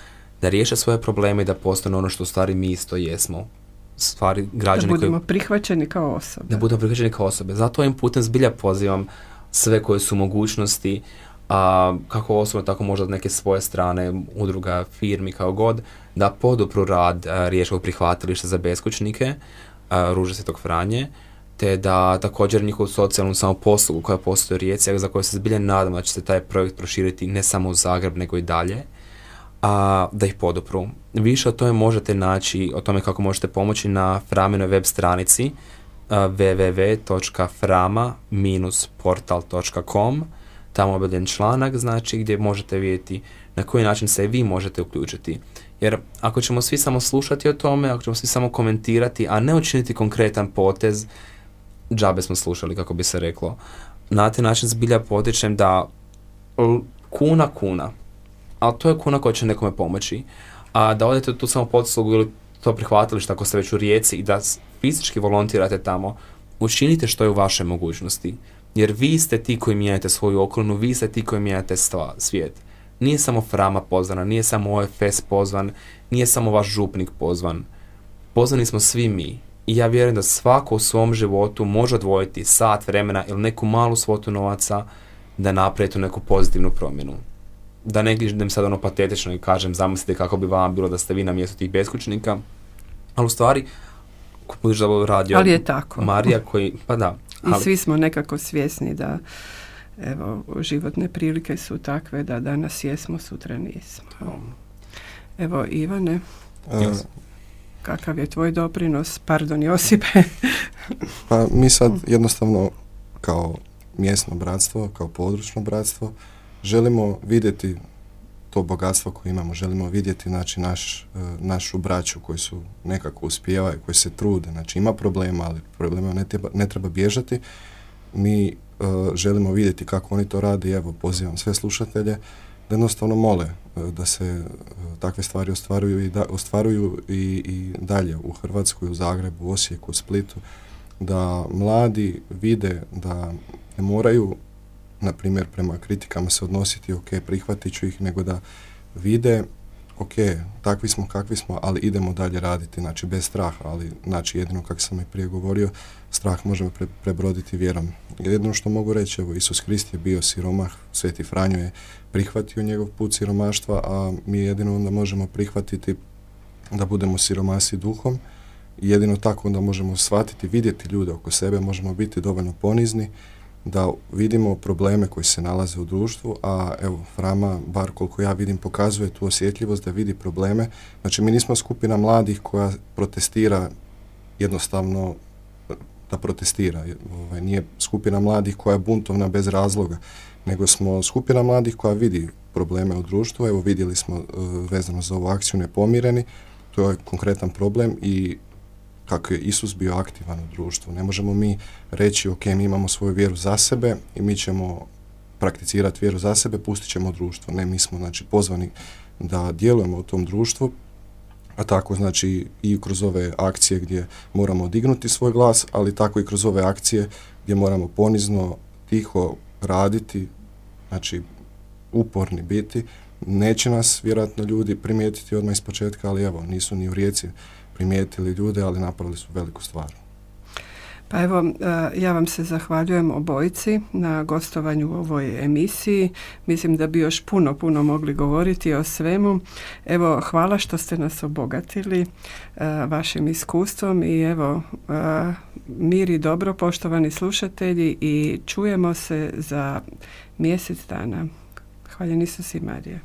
da riješe svoje probleme i da postane ono što u stvari mi isto jesmo. Stvari, građani da budemo prihvaćeni kao osobe. Da budemo prihvaćeni kao osobe. Zato ovim putem zbilja pozivam sve koje su mogućnosti, a kako osobno, tako možda od neke svoje strane, udruga, firmi, kao god, da podupru rad riječkog prihvatilišta za beskućnike, Ruže Svetog Franje, te da također njihovu socijalnu samoposlugu koja postoji u Rijeci, za koju se zbilje nadam da će se taj projekt proširiti ne samo u Zagreb, nego i dalje, a, da ih podupru. Više o tome možete naći, o tome kako možete pomoći na Framenoj web stranici www.frama-portal.com tamo objavljen članak, znači gdje možete vidjeti na koji način se vi možete uključiti. Jer ako ćemo svi samo slušati o tome, ako ćemo svi samo komentirati, a ne učiniti konkretan potez, džabe smo slušali, kako bi se reklo. Na taj način zbilja potičem da kuna kuna, ali to je kuna koja će nekome pomoći. A da odete tu samo podslugu ili to prihvatili što ako ste već u rijeci i da fizički volontirate tamo, učinite što je u vašoj mogućnosti. Jer vi ste ti koji mijenjate svoju okolinu, vi ste ti koji mijenjate svijet. Nije samo Frama pozvana, nije samo OFS pozvan, nije samo vaš župnik pozvan. Pozvani smo svi mi. I ja vjerujem da svako u svom životu može odvojiti sat vremena ili neku malu svotu novaca da napravi tu neku pozitivnu promjenu. Da ne gledam sad ono patetično i kažem zamislite kako bi vam bilo da ste vi na mjestu tih beskućnika, ali u stvari budući da radio ali je tako. Marija koji, pa da. I svi smo nekako svjesni da evo, životne prilike su takve da danas jesmo, sutra nismo. Evo Ivane, kakav je tvoj doprinos? Pardon Josipe. pa mi sad jednostavno kao mjesno bratstvo, kao područno bratstvo, želimo vidjeti to bogatstvo koje imamo, želimo vidjeti znači, naš, e, našu braću koji su nekako uspijevaju, koji se trude, znači ima problema, ali problema ne treba, ne treba bježati. Mi e, želimo vidjeti kako oni to rade evo pozivam sve slušatelje da jednostavno mole da se takve stvari ostvaruju i, da, ostvaruju i, i dalje u Hrvatskoj, u Zagrebu, u Osijeku, u Splitu, da mladi vide da ne moraju na primjer prema kritikama se odnositi ok, prihvatit ću ih, nego da vide ok, takvi smo kakvi smo, ali idemo dalje raditi, znači bez straha, ali znači jedino kako sam i prije govorio, strah možemo prebroditi vjerom. Jedino što mogu reći, evo Isus Krist je bio siromah, Sveti Franjo je prihvatio njegov put siromaštva, a mi jedino onda možemo prihvatiti da budemo siromasi duhom jedino tako onda možemo shvatiti, vidjeti ljude oko sebe, možemo biti dovoljno ponizni da vidimo probleme koji se nalaze u društvu, a evo Frama, bar koliko ja vidim, pokazuje tu osjetljivost da vidi probleme. Znači mi nismo skupina mladih koja protestira jednostavno da protestira. Ovaj, nije skupina mladih koja je buntovna bez razloga, nego smo skupina mladih koja vidi probleme u društvu. Evo vidjeli smo uh, vezano za ovu akciju nepomireni, to je konkretan problem i kako je Isus bio aktivan u društvu. Ne možemo mi reći, ok, mi imamo svoju vjeru za sebe i mi ćemo prakticirati vjeru za sebe, pustit ćemo društvo. Ne, mi smo znači pozvani da djelujemo u tom društvu, a tako znači i kroz ove akcije gdje moramo dignuti svoj glas, ali tako i kroz ove akcije gdje moramo ponizno, tiho raditi, znači uporni biti. Neće nas vjerojatno ljudi primijetiti odmah iz početka, ali evo, nisu ni u rijeci primijetili ljude, ali napravili su veliku stvar. Pa evo, e, ja vam se zahvaljujem obojici na gostovanju u ovoj emisiji. Mislim da bi još puno, puno mogli govoriti o svemu. Evo, hvala što ste nas obogatili e, vašim iskustvom i evo, e, mir i dobro, poštovani slušatelji, i čujemo se za mjesec dana. Hvala Isus i Marije.